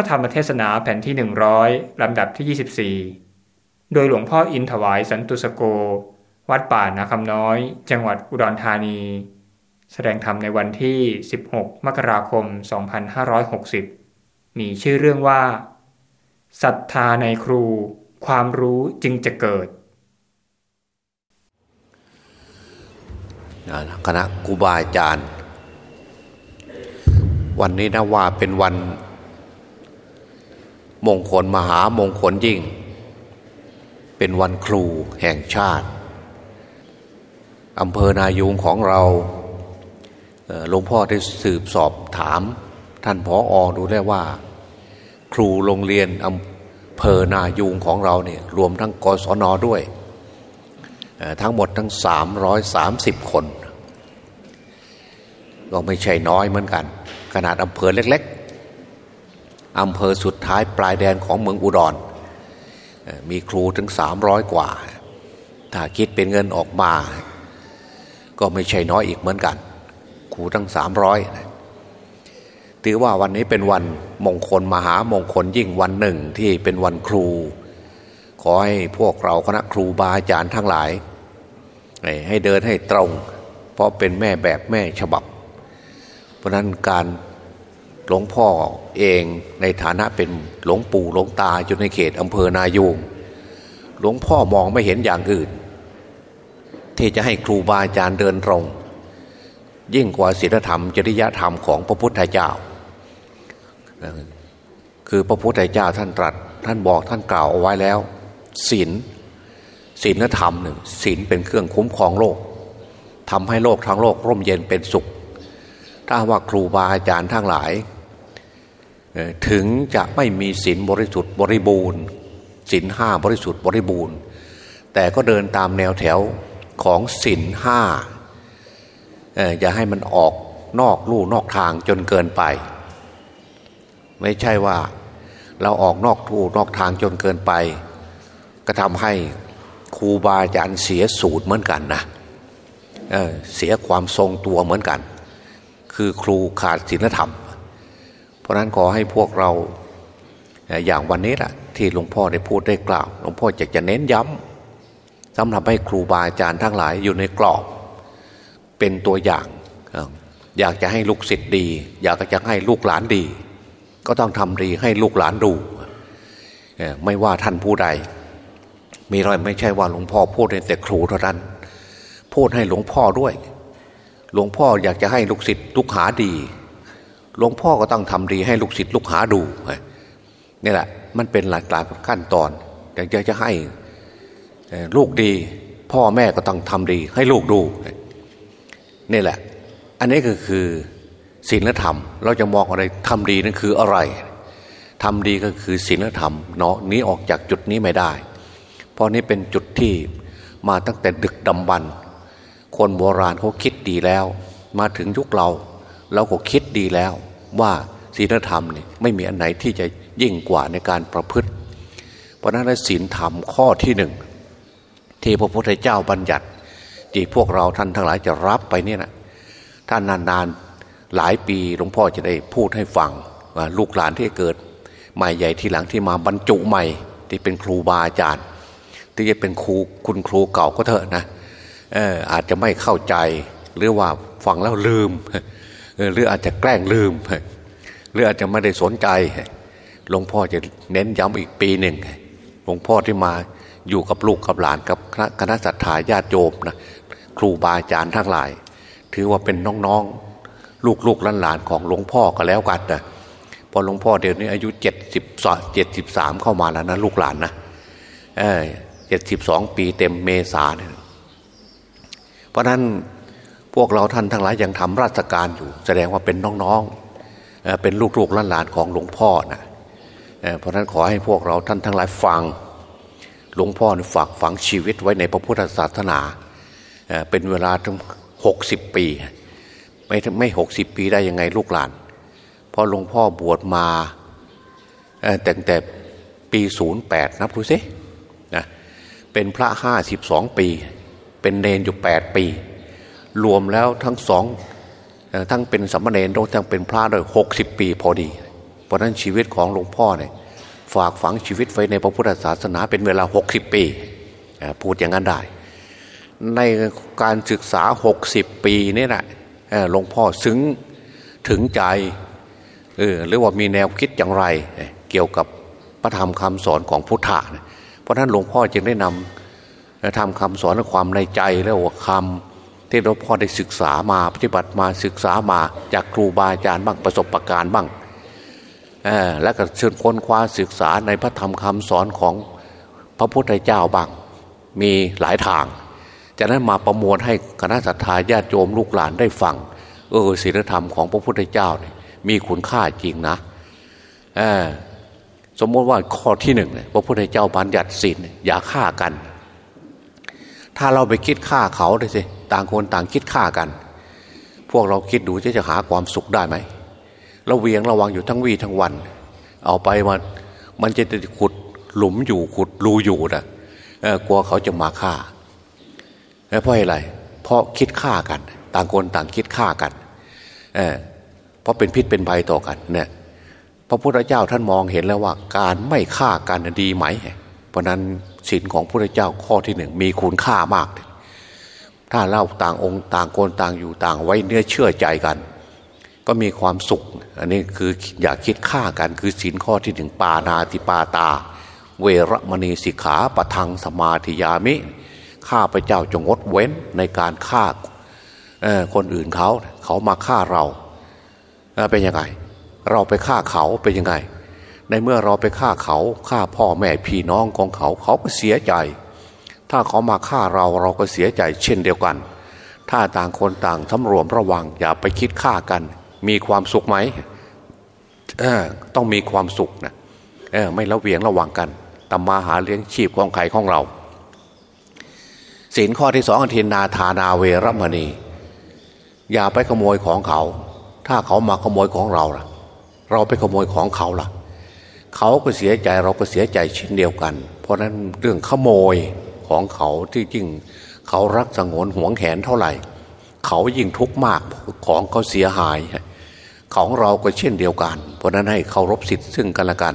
ระธรรมเทศนาแผ่นที่ 100 ลำดับที่ 24 โดยหลวงพ่ออินถวายสันตุสโก วัดป่านาคำน้อย จังหวัดอุดรธานี แสดงธรรมในวันที่ 16 มกราคม 2560 มีชื่อเรื่องว่าศรัทธาในครู ความรู้จึงจะเกิดคณะครูบาอาจารย์ วันนี้นะว่าเป็นวัน มงคลมหามงคลยิ่ง เป็นวันครูแห่งชาติอำเภอนายูงของเราหลวงพ่อได้สืบสอบถาม ท่านผออดูได้ว่า ครูโรงเรียนอำเภอนายูงของเราเนี่ยรวมทั้งกศนด้วย ทั้งหมดทั้ง 330 คน ก็ไม่ใช่น้อยเหมือนกัน ขนาดอำเภอเล็ก อำเภอสุดท้ายปลายแดนของเมืองอุดร มีครูถึง 300 กว่า ถ้าคิดเป็นเงินออกมา ก็ไม่ใช่น้อยอีกเหมือนกัน ครูทั้ง 300ถือว่าวันนี้เป็นวันมงคลมหามงคลยิ่งวันหนึ่งที่เป็นวันครู ขอให้พวกเราคณะครูบาอาจารย์ทั้งหลาย ให้เดินให้ตรง เพราะเป็นแม่แบบแม่ฉบับ เพราะนั้นการ หลวงพ่อเองในฐานะเป็นหลวงปู่หลวงตาอยู่ในเขตอำเภอนายูงหลวงพ่อมองไม่เห็นอย่างอื่น ที่จะให้ครูบาอาจารย์เดินตรง ยิ่งกว่าศีลธรรมจริยธรรมของพระพุทธเจ้า คือพระพุทธเจ้าท่านตรัส ท่านบอกท่านกล่าวเอาไว้แล้วศีลศีลธรรมหนึ่งศีลเป็นเครื่องคุ้มครองโลกทำให้โลกทั้งโลกร่มเย็นเป็นสุข ถ้าว่าครูบาอาจารย์ทั้งหลาย ถึงจะไม่มีศีลบริสุทธิ์บริบูรณ์ศีลห้าบริสุทธิ์บริบูรณ์ แต่ก็เดินตามแนวแถวของศีลห้าอย่าให้มันออกนอกลู่นอกทางจนเกินไป ไม่ใช่ว่าเราออกนอกลู่นอกทางจนเกินไป ก็ทำให้ครูบาอาจารย์เสียสูตรเหมือนกันนะเเสียความทรงตัวเหมือนกัน คือครูขาดศีลธรรม ราะนั้นขอให้พวกเราอย่างวันนี้แหละที่หลวงพ่อได้พูดได้กล่าว หลวงพ่อจะจะเน้นย้ำสำหรับให้ครูบาอาจารย์ทั้งหลายอยู่ในกรอบ เป็นตัวอย่าง อยากจะให้ลูกศิษย์ดี อยากจะให้ลูกหลานดี ก็ต้องทำดีให้ลูกหลานดู ไม่ว่าท่านผู้ใด มีอะไรไม่ใช่ว่าหลวงพ่อพูดแต่ครูเท่านั้น พูดให้หลวงพ่อด้วย หลวงพ่ออยากจะให้ลูกศิษย์ลูกหาดี หลวงพ่อก็ต้องทำดีให้ลูกศิษย์ลูกหาดูนี่แหละ มันเป็นหลายหลายขั้นตอนอยากจะให้ลูกดี พ่อแม่ก็ต้องทำดี ให้ลูกดูนี่แหละ อันนี้ก็คือศีลธรรม เราจะมองอะไรทำดีนั่นคืออะไรทำดีก็คือศีลธรรมเนาะนี้ออกจากจุดนี้ไม่ได้ เพราะนี้เป็นจุดที่มาตั้งแต่ดึกดำบรรคนโบราณเขาคิดดีแล้ว มาถึงยุคเรา เราก็คิดดีแล้วว่าศีลธรรมเนี่ยไม่มีอันไหนที่จะยิ่งกว่าในการประพฤติ เพราะนั้นศีลธรรมข้อที่หนึ่งที่พระพุทธเจ้าบัญญัติ ที่พวกเราท่านทั้งหลายจะรับไปเนี่ยนะท่านนานๆหลายปีหลวงพ่อจะได้พูดให้ฟังว่าลูกหลานที่เกิด ใหม่ใหญ่ทีหลังที่มาบรรจุใหม่ ที่เป็นครูบาอาจารย์ ที่จะเป็นครูคุณครูเก่าก็เถอะนะอออาจจะไม่เข้าใจหรือว่าฟังแล้วลืม หรืออาจจะแกล้งลืม หรืออาจจะไม่ได้สนใจ หลวงพ่อจะเน้นย้ำอีกปีหนึ่ง หลวงพ่อที่มาอยู่กับลูกกับหลานกับคณะสัตยาญาติโยมนะครูบาอาจารย์ทั้งหลาย ถือว่าเป็นน้องๆ ลูกลูกหลานของหลวงพ่อก็แล้วกันนะพอหลวงพ่อเดี๋ยวนี้อายุเจ็ดสิบเจ็ดสิบสามเข้ามาแล้วนะลูกหลานนะเออเจ็ดสิบสองปีเต็มเมษาเนี่ยเพราะนั้น พวกเราท่านทั้งหลายยังทำราชการอยู่ แสดงว่าเป็นน้องๆเป็นลูกๆหลานของหลวงพ่อนะเพราะนั้นขอให้พวกเราท่านทั้งหลายฟัง หลวงพ่อฝากฝังชีวิตไว้ในพระพุทธศาสนาเป็นเวลาถึงหกสิบปี ไม่ไม่หกสิบปีได้ยังไงลูกหลานพอหลวงพ่อบวชมาแต่แต่ปีศูนย์แปดนับดูสิเป็นพระห้าสิบสองปี เป็นเนนอยู่แปดปี รวมแล้วทั้งสองทั้งเป็นสัมมาเนรทั้งเป็นพระด้วยหกสิบปีพอดี เพราะนั้นชีวิตของหลวงพ่อเนี่ยฝากฝังชีวิตไว้ในพระพุทธศาสนาเป็นเวลา 60 ปี พูดอย่างนั้นได้ ในการศึกษา 60 ปีนี่แหละหลวงพ่อซึ้งถึงใจเออหรือว่ามีแนวคิดอย่างไร เกี่ยวกับพระธรรมคำสอนของพุทธะเพราะนั้นหลวงพ่อจึงได้นำทำคำสอนและความในใจแล้วว่าคำ ที่หลวงพ่อได้ศึกษามาปฏิบัติมาศึกษามาจากครูบาอาจารย์บ้างประสบประการบ้างและก็เชิญค้นคว้าศึกษาในพระธรรมคำสอนของพระพุทธเจ้าบ้างมีหลายทาง จากนั้นมาประมวลให้คณะสัตยาญาติโยมลูกหลานได้ฟังเออศีลธรรมของพระพุทธเจ้าเนี่ยมีคุณค่าจริงนะสมมติว่าข้อที่หนึ่งพระพุทธเจ้าบัญญัติศีลอย่าฆ่ากัน ถ้าเราไปคิดฆ่าเขาเลยสิต่างคนต่างคิดฆ่ากัน พวกเราคิดดูจะจะหาความสุขได้ไหมเราเวียงระวังอยู่ทั้งวีทั้งวัน เอาไปมามันจะขุดหลุมอยู่ขุดรูอยู่นะกลัวเขาจะมาฆ่าเพราะอะไร เพราะคิดฆ่ากัน ต่างคนต่างคิดฆ่ากันเเพราะเป็นพิษเป็นภัยต่อกันเนี่ยพระพุทธเจ้าท่านมองเห็นแล้วว่า การไม่ฆ่ากันดีไหม เพราะนั้นศีลของพระเจ้าข้อที่หนึ่งมีคุณค่ามาก ถ้าเล่าต่างองค์ต่างคนต่างอยู่ต่างไว้เนื้อเชื่อใจกัน ก็มีความสุข อันนี้คืออย่าคิดฆ่ากันคือสินข้อที่หนึ่งปานาติปาตา เวรมณีสิกขาปะทังสมาธิยามิข้าพระเจ้าจงงดเว้นในการฆ่าคนอื่นเขาเขามาฆ่าเราเป็นยังไง เราไปฆ่าเขาเป็นยังไง ในเมื่อเราไปฆ่าเขาฆ่าพ่อแม่พี่น้องของเขาเขาก็เสียใจ ถ้าเขามาฆ่าเราเราก็เสียใจเช่นเดียวกัน ถ้าต่างคนต่างทำรวมระวังอย่าไปคิดฆ่ากัน มีความสุขไหมต้องมีความสุขนะไม่ละเวียงระวังกันตำมาหาเลี้ยงชีพของใครของเราสินข้อที่สองอธินาธานาเวรมณี อย่าไปขโมยของเขา ถ้าเขามาขโมยของเราล่ะ เราไปขโมยของเขาล่ะ เขาก็เสียใจเราก็เสียใจเช่นเดียวกัน เพราะนั้นเรื่องขโมยของเขาที่จริงเขารักสงวนห่วงแขนเท่าไหร่ เขายิ่งทุกข์มากของเขาเสียหาย ของเราก็เช่นเดียวกัน เพราะนั้นให้เคารพสิทธิ์ซึ่งกันและกัน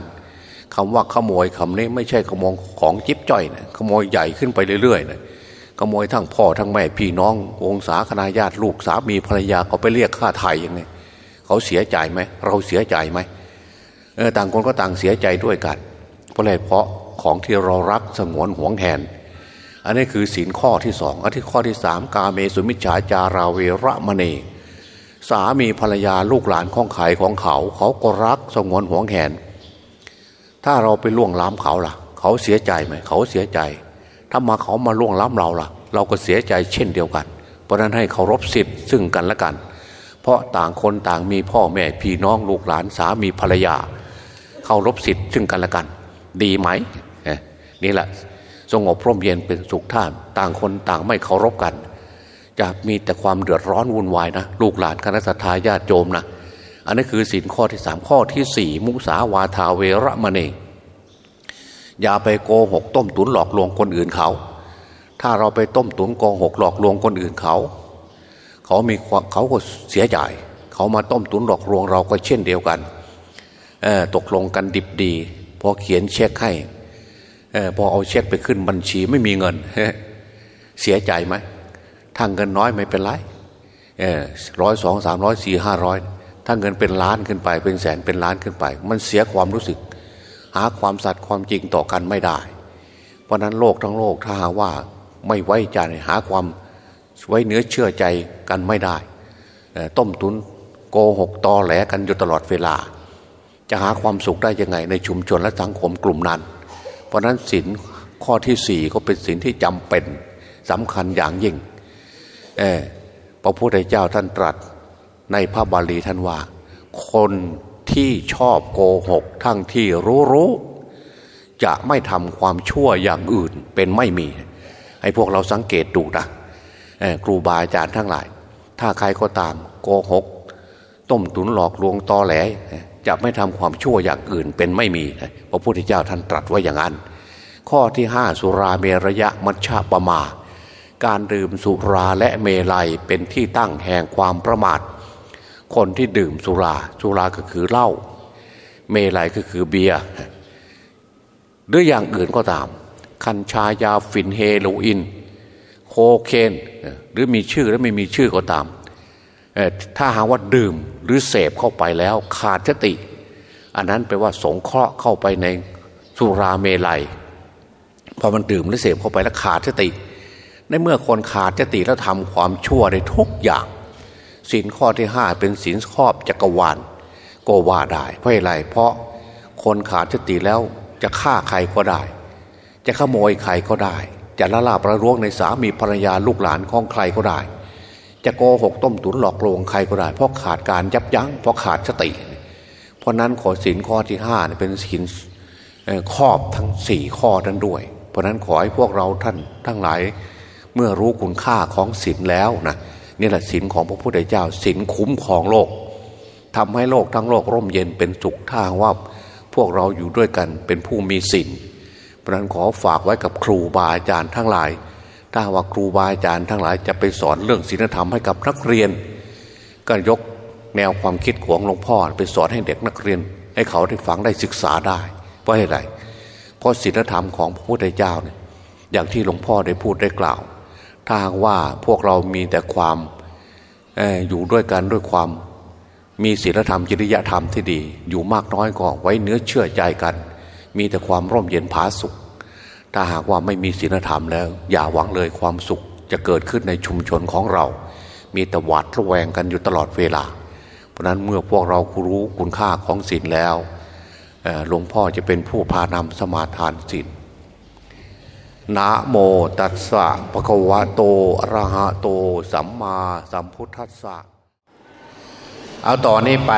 คำว่าขโมยคำนี้ไม่ใช่ขโมยของจิ๊บจ้อยนะขโมยใหญ่ขึ้นไปเรื่อยๆนะขโมยทั้งพ่อทั้งแม่พี่น้องวงศาคณาญาติลูกสามีภรรยาเขาไปเรียกค่าไถ่ยังไงเขาเสียใจไหมเราเสียใจไหม ต่างคนก็ต่างเสียใจด้วยกัน เพราะอะไรเพราะของที่เรารักสงวนห่วงแหน อันนี้คือศีลข้อที่สองอันที่ข้อที่สามกาเมสุมิจฉาจาราเวระมณีสามีภรรยาลูกหลานของขายของเขา เขาก็รักสงวนห่วงแหน ถ้าเราไปล่วงล้ำเขาล่ะ เขาเสียใจไหมเขาเสียใจ ถ้ามาเขามาล่วงล้ำเราล่ะ เราก็เสียใจเช่นเดียวกัน เพราะนั้นให้เคารพสิทธิ์ซึ่งกันและกัน เพราะต่างคนต่างมีพ่อแม่พี่น้องลูกหลานสามีภรรยา เคารพสิทธิ์ซึ่งกันและกัน ดีไหมนี่แหละสงบพร่มเย็นเป็นสุขท่าน ต่างคนต่างไม่เคารพกัน จะมีแต่ความเดือดร้อนวุ่นวายนะลูกหลานคณะสัตยาญาติโยมนะอันนี้คือสินข้อที่สามข้อที่สี่มุสาวาทาเวรมณีอย่าไปโกหกต้มตุนหลอกลวงคนอื่นเขา ถ้าเราไปต้มตุนโกหกหลอกลวงคนอื่นเขา เขามีเขาก็เสียใจเขามาต้มตุนหลอกลวงเราก็เช่นเดียวกัน ตกลงกันดิบดี พอเขียนเช็คให้พอเอาเช็คไปขึ้นบัญชีไม่มีเงิน เสียใจไหมถ้าเงินน้อยไม่เป็นไรเออร้อยสองสามร้อยสี่ห้าร้อยถ้าเงินเป็นล้านขึ้นไป เป็นแสนเป็นล้านขึ้นไป มันเสียความรู้สึก หาความสัตย์ความจริงต่อกันไม่ได้ เพราะนั้นโลกทั้งโลกถ้าหาว่าไม่ไว้ใจหาความไว้เนื้อเชื่อใจกันไม่ได้ ต้มตุนโกหกตอแหลกันอยู่ตลอดเวลา จะหาความสุขได้ยังไง ในชุมชนและสังคมกลุ่มนั้น เพราะนั้นสินข้อที่สี่ก็เป็นสินที่จำเป็นสำคัญอย่างยิ่งพระพุทธเจ้าท่านตรัสในพระบาลีท่านว่า คนที่ชอบโกหก ทั้งที่รู้รู้ จะไม่ทำความชั่วอย่างอื่นเป็นไม่มี ให้พวกเราสังเกตดูนะครูบาอาจารย์ทั้งหลาย ถ้าใครก็ตามโกหก ต้มตุนหลอกลวงตอแหล จะไม่ทำความชั่วอย่างอื่นเป็นไม่มี พระพุทธเจ้าท่านตรัสไว้อย่างนั้น ข้อที่ห้าสุราเมรยะมัชฌะปะมา การดื่มสุราและเมลัยเป็นที่ตั้งแห่งความประมาท คนที่ดื่มสุรา สุราก็คือเหล้า เมลัยก็คือเบียร์หรืออย่างอื่นก็ตาม คัญชายาฝิ่นเฮโรอีนโคเคน หรือมีชื่อและไม่มีชื่อก็ตาม ถ้าหาว่าดื่มหรือเสพเข้าไปแล้วขาดสติ อันนั้นแปลว่าสงเคราะห์เข้าไปในสุราเมลัยพอมันดื่มหรือเสพเข้าไปแล้วขาดสติ ในเมื่อคนขาดสติแล้วทำความชั่วได้ทุกอย่างสินข้อที่ห้าเป็นสินครอบจักรวาลก็ว่าได้เพราะอะไรเพราะคนขาดสติแล้วจะฆ่าใครก็ได้ จะขโมยใครก็ได้ จะละลาบประรวงในสามีภรรยาลูกหลานของใครก็ได้ จะโกหกต้มตุ๋นหลอกลวงใครก็ได้เพราะขาดการยับยั้งเพราะขาดสติ เพราะนั้นขอสินข้อที่ห้าเป็นสินครอบทั้งสี่ข้อนั้นด้วย เพราะนั้นขอให้พวกเราท่านทั้งหลายเมื่อรู้คุณค่าของศีลแล้วนะนี่แหละศีลของพระพุทธเจ้าศีลคุ้มของโลกทำให้โลกทั้งโลกร่มเย็นเป็นสุขทาว่าพวกเราอยู่ด้วยกันเป็นผู้มีศีลเพราะนั้นขอฝากไว้กับครูบาอาจารย์ทั้งหลาย ถ้าว่าครูบาอาจารย์ทั้งหลายจะไปสอนเรื่องศีลธรรมให้กับนักเรียน ก็ยกแนวความคิดของหลวงพ่อไปสอนให้เด็กนักเรียน ให้เขาได้ฟังได้ศึกษาได้ เพราะอะไรเพราะศีลธรรมของพระพุทธเจ้าเนี่ยอย่างที่หลวงพ่อได้พูดได้กล่าว ถ้าว่าพวกเรามีแต่ความออยู่ด้วยกันด้วยความมีศีลธรรมจริยธรรมที่ดี อยู่มากน้อยก็ไว้เนื้อเชื่อใจกัน มีแต่ความร่มเย็นผาสุข ถ้าหากว่าไม่มีศีลธรรมแล้ว อย่าหวังเลยความสุขจะเกิดขึ้นในชุมชนของเรา มีแต่หวาดระแวงกันอยู่ตลอดเวลา เพราะนั้นเมื่อพวกเรารู้คุณค่าของศีลแล้วหลวงพ่อจะเป็นผู้พานำสมาทานศีลนะโมตัสสะปะคะวะโตอะระหะโต สัมมาสัมพุทธัสสะเอาต่อนนี้ไป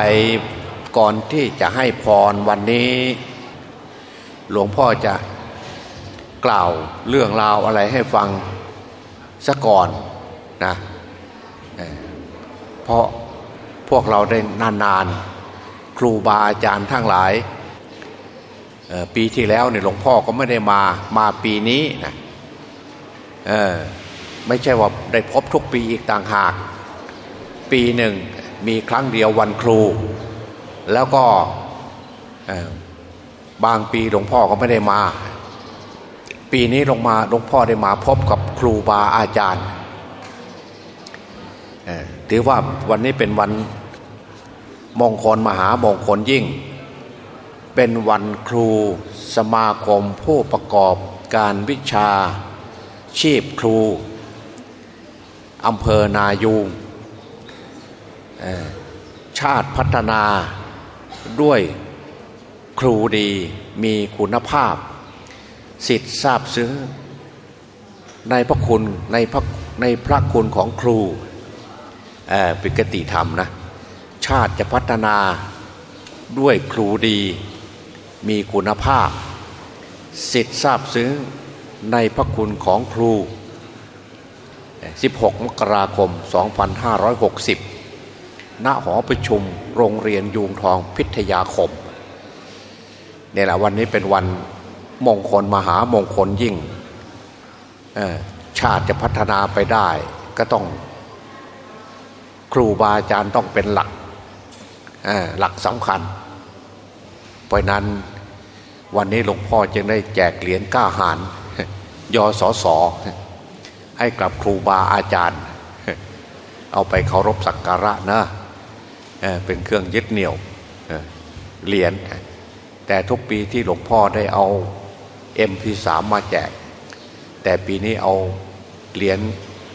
ก่อนที่จะให้พรวันนี้ หลวงพ่อจะ กล่าวเรื่องราวอะไรให้ฟังซะก่อนนะเพราะพวกเราได้นานๆ ครูบาอาจารย์ทั้งหลาย ปีที่แล้วเนี่ยหลวงพ่อก็ไม่ได้มามาปีนี้นะไม่ใช่ว่าได้พบทุกปีอีกต่างหาก ปีหนึ่งมีครั้งเดียววันครู แล้วก็บางปีหลวงพ่อก็ไม่ได้มา ปีนี้ลงมาหลวงพ่อได้มาพบกับครูบาอาจารย์ถือว่าวันนี้เป็นวันมงคลมหามงคลยิ่ง เป็นวันครูสมาคมผู้ประกอบการวิชาชีพครูอำเภอนายูงชาติพัฒนาด้วยครูดีมีคุณภาพ สิทธิ์ทราบซึ้งในพระคุณในพระในพระคุณของครูเป็นกติธรรมนะชาติจะพัฒนาด้วยครูดีมีคุณภาพ สิทธิ์ทราบซึ้งในพระคุณของครู 16 มกราคม 2560 ณ หอประชุมโรงเรียนยูงทองพิทยาคมเนี่ยแหละวันนี้เป็นวัน มงคลมหามงคลยิ่ง ชาติจะพัฒนาไปได้ ก็ต้องครูบาอาจารย์ต้องเป็นหลักหลักสำคัญ เพราะนั้นวันนี้หลวงพ่อจึงได้แจกเหรียญก้าหารยอสอสอให้กับครูบาอาจารย์ เอาไปเคารพสักการะนะเป็นเครื่องยึดเหนี่ยวเหรียญแต่ทุกปีที่หลวงพ่อได้เอา เอ็มพีสามมาแจก แต่ปีนี้เอาเหรียญ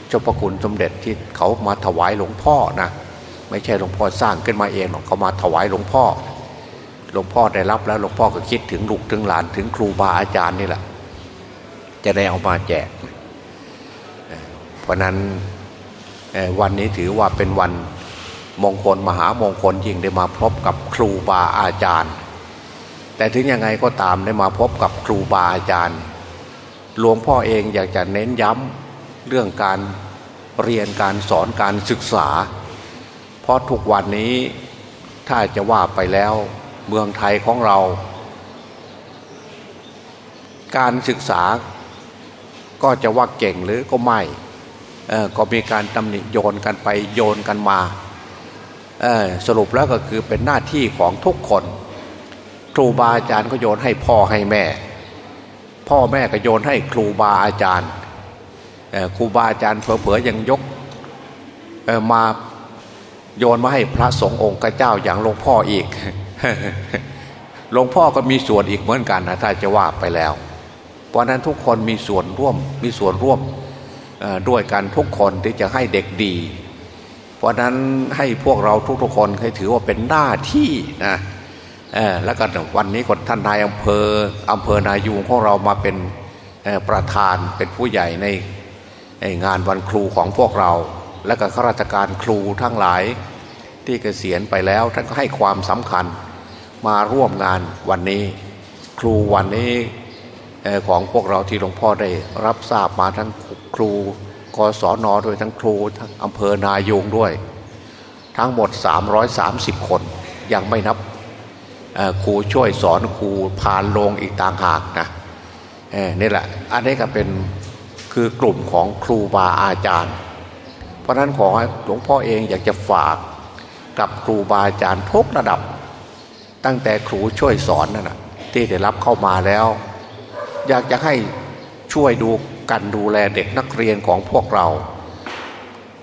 เจ้าพระคุณสมเด็จที่เขามาถวายหลวงพ่อนะไม่ใช่หลวงพ่อสร้างขึ้นมาเองหรอกเขามาถวายหลวงพ่อ หลวงพ่อได้รับแล้วหลวงพ่อก็คิดถึงลูกถึงหลานถึงครูบาอาจารย์นี่แหละจะได้เอามาแจก เพราะนั้นวันนี้ถือว่าเป็นวันมงคลมหามงคลยิ่งได้มาพบกับครูบาอาจารย์ แต่ถึงยังไงก็ตามได้มาพบกับครูบาอาจารย์หลวงพ่อเองอยากจะเน้นย้ำเรื่องการเรียนการสอนการศึกษา เพราะทุกวันนี้ถ้าจะว่าไปแล้วเมืองไทยของเรา การศึกษาก็จะว่าเก่งหรือก็ไม่ก็มีการตำหนิโยนกันไปโยนกันมาสรุปแล้วก็คือเป็นหน้าที่ของทุกคน ครูบาอาจารย์ก็โยนให้พ่อให้แม่ พ่อแม่ก็โยนให้ครูบาอาจารย์ครูบาอาจารย์เผลอๆยังยกมาโยนมาให้พระสงฆ์องค์เจ้าอย่างหลวงพ่ออีกหลวงพ่อก็มีส่วนอีกเหมือนกันนะถ้าจะว่าไปแล้ว เพราะนั้นทุกคนมีส่วนร่วมมีส่วนร่วมด้วยกันทุกคนที่จะให้เด็กดี เพราะนั้นให้พวกเราทุกๆคนให้ถือว่าเป็นหน้าที่นะ แล้วก็วันนี้กดท่านนายอำเภออำเภอนายูงของเรามาเป็นประธานเป็นผู้ใหญ่ในงานวันครูของพวกเรา และก็ข้าราชการครูทั้งหลายที่เกษียณไปแล้วท่านก็ให้ความสำคัญมาร่วมงานวันนี้ ครูวันนี้ของพวกเราที่หลวงพ่อได้รับทราบมาทั้งครูกศนด้วยทั้งครูทั้งอำเภอนายูงด้วย ทั้งหมด 330 คนยังไม่นับ ครูช่วยสอนครูพานลงอีกต่างหากนะนี่แหละอันนี้ก็เป็นคือกลุ่มของครูบาอาจารย์ เพราะนั้นขอให้หลวงพ่อเองอยากจะฝากกับครูบาอาจารย์ทุกระดับ ตั้งแต่ครูช่วยสอนนั่นนะที่ได้รับเข้ามาแล้ว อยากจะให้ช่วยดูกันดูแลเด็กนักเรียนของพวกเรา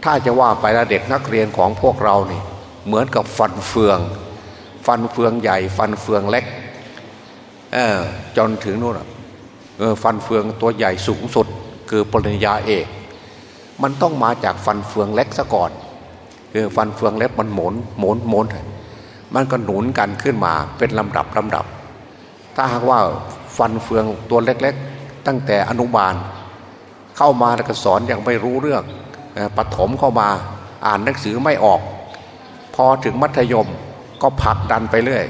ถ้าจะว่าไปแล้วเด็กนักเรียนของพวกเรานี่เหมือนกับฟันเฟือง ฟันเฟืองใหญ่ ฟันเฟืองเล็กเออจนถึงนู่นเออฟันเฟืองตัวใหญ่สูงสุดคือปริญญาเอก มันต้องมาจากฟันเฟืองเล็กซะก่อนคือฟันเฟืองเล็กมันหมุนหมุนหมุนมันก็หนุนกันขึ้นมาเป็นลำดับลำดับ ถ้าหากว่าฟันเฟืองตัวเล็กๆ ตั้งแต่อนุบาล เข้ามาแล้วก็สอนยังไม่รู้เรื่องปฐมเข้ามาอ่านหนังสือไม่ออก พอถึงมัธยม ก็ผลักดันไปเรื่อย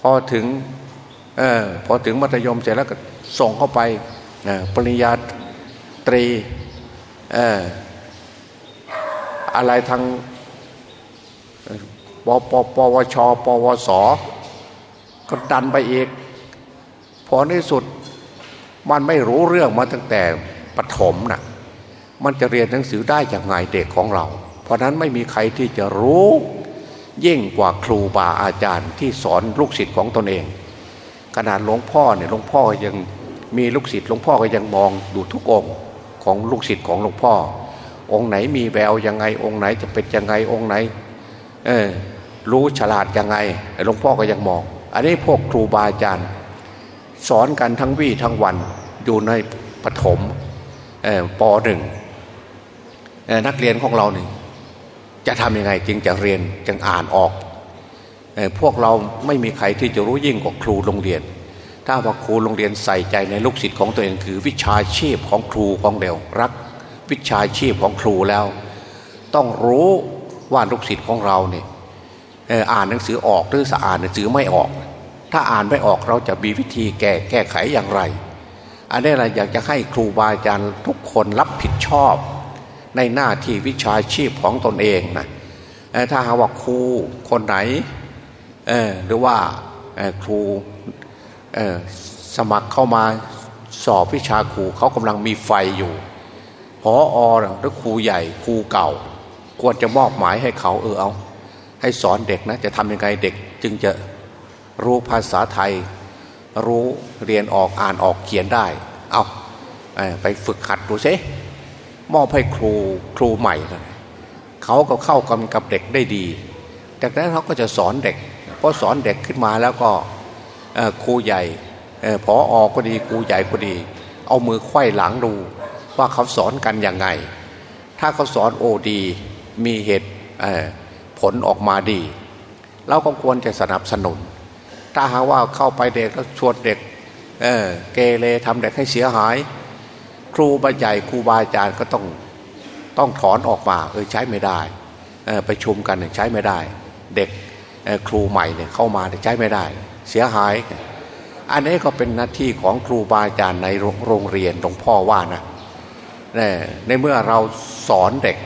พอถึงออพอถึงมัธยมเสร็จแล้วก็ส่งเข้าไปปริญญาตรีอะไรทางปปปวชปวสก็ดันไปอีก พอในสุดมันไม่รู้เรื่องมาตั้งแต่ปฐมนะ่ะมันจะเรียนหนังสือได้อย่างไงเด็กของเรา เพราะนั้นไม่มีใครที่จะรู้ ยิ่งกว่าครูบาอาจารย์ที่สอนลูกศิษย์ของตนเอง ขนาดหลวงพ่อเนี่ยหลวงพ่อยังมีลูกศิษย์หลวงพ่อก็ยังมองดูทุกองค์ของลูกศิษย์ของหลวงพ่อ องค์ไหนมีแววยังไงองค์ไหนจะเป็นยังไงองค์ไหนเออรู้ฉลาดยังไงหลวงพ่อก็ยังมอง อันนี้พวกครูบาอาจารย์ สอนกันทั้งวี่ทั้งวันอยู่ในปฐมปหนึ่งนักเรียนของเราเนี่ย จะทำยังไงจึงจะเรียนจึงอ่านออก พวกเราไม่มีใครที่จะรู้ยิ่งกว่าครูโรงเรียน ถ้าว่าครูโรงเรียนใส่ใจในลูกศิษย์ของตัวเองคือวิชาชีพของครูของเดียวรัก วิชาชีพของครูแล้ว ต้องรู้ว่าลูกศิษย์ของเราเนี่ยอ่านหนังสือออกหรือสะอ่านหนังสือไม่ออก ถ้าอ่านไม่ออกเราจะมีวิธีแก้แก้ไขอย่างไร อันนี้เราอยากจะให้ครูบาอาจารย์ทุกคนรับผิดชอบ ในหน้าที่วิชาชีพของตนเองนะถ้าหาว่าครูคนไหนหรือว่าครูสมัครเข้ามาสอบวิชาครูเขากำลังมีไฟอยู่พออหรือครูใหญ่ครูเก่า ควรจะมอบหมายให้เขาเออเอา ให้สอนเด็กนะจะทำยังไงเด็กจึงจะรู้ภาษาไทย รู้เรียนออกอ่านออกเขียนได้ เอาไปฝึกหัดดูซิ มอบให้ครูครูใหม่เขาก็เข้ากันกับเด็กได้ดี จากนั้นเขาก็จะสอนเด็กพอสอนเด็กขึ้นมาแล้วก็ครูใหญ่พอออกก็ดีครูใหญ่ก็ดี เอามือไขว้หลังดูว่าเขาสอนกันยังไง ถ้าเขาสอนโอดี มีเหตุผลออกมาดี เราก็ควรจะสนับสนุน ถ้าหาว่าเข้าไปเด็กแล้วชวนเด็กเเกเรทำเด็กให้เสียหาย ครูบาใหญ่ครูบาอาจารย์ก็ต้องต้องถอนออกมาเออใช้ไม่ได้ไปชุมกันใช้ไม่ได้ เด็กครูใหม่เนี่ยเข้ามาใช้ไม่ได้ เสียหาย อันนี้ก็เป็นหน้าที่ของครูบาอาจารย์ในโรงเรียนหลวงพ่อว่านะในเมื่อเราสอนเด็ก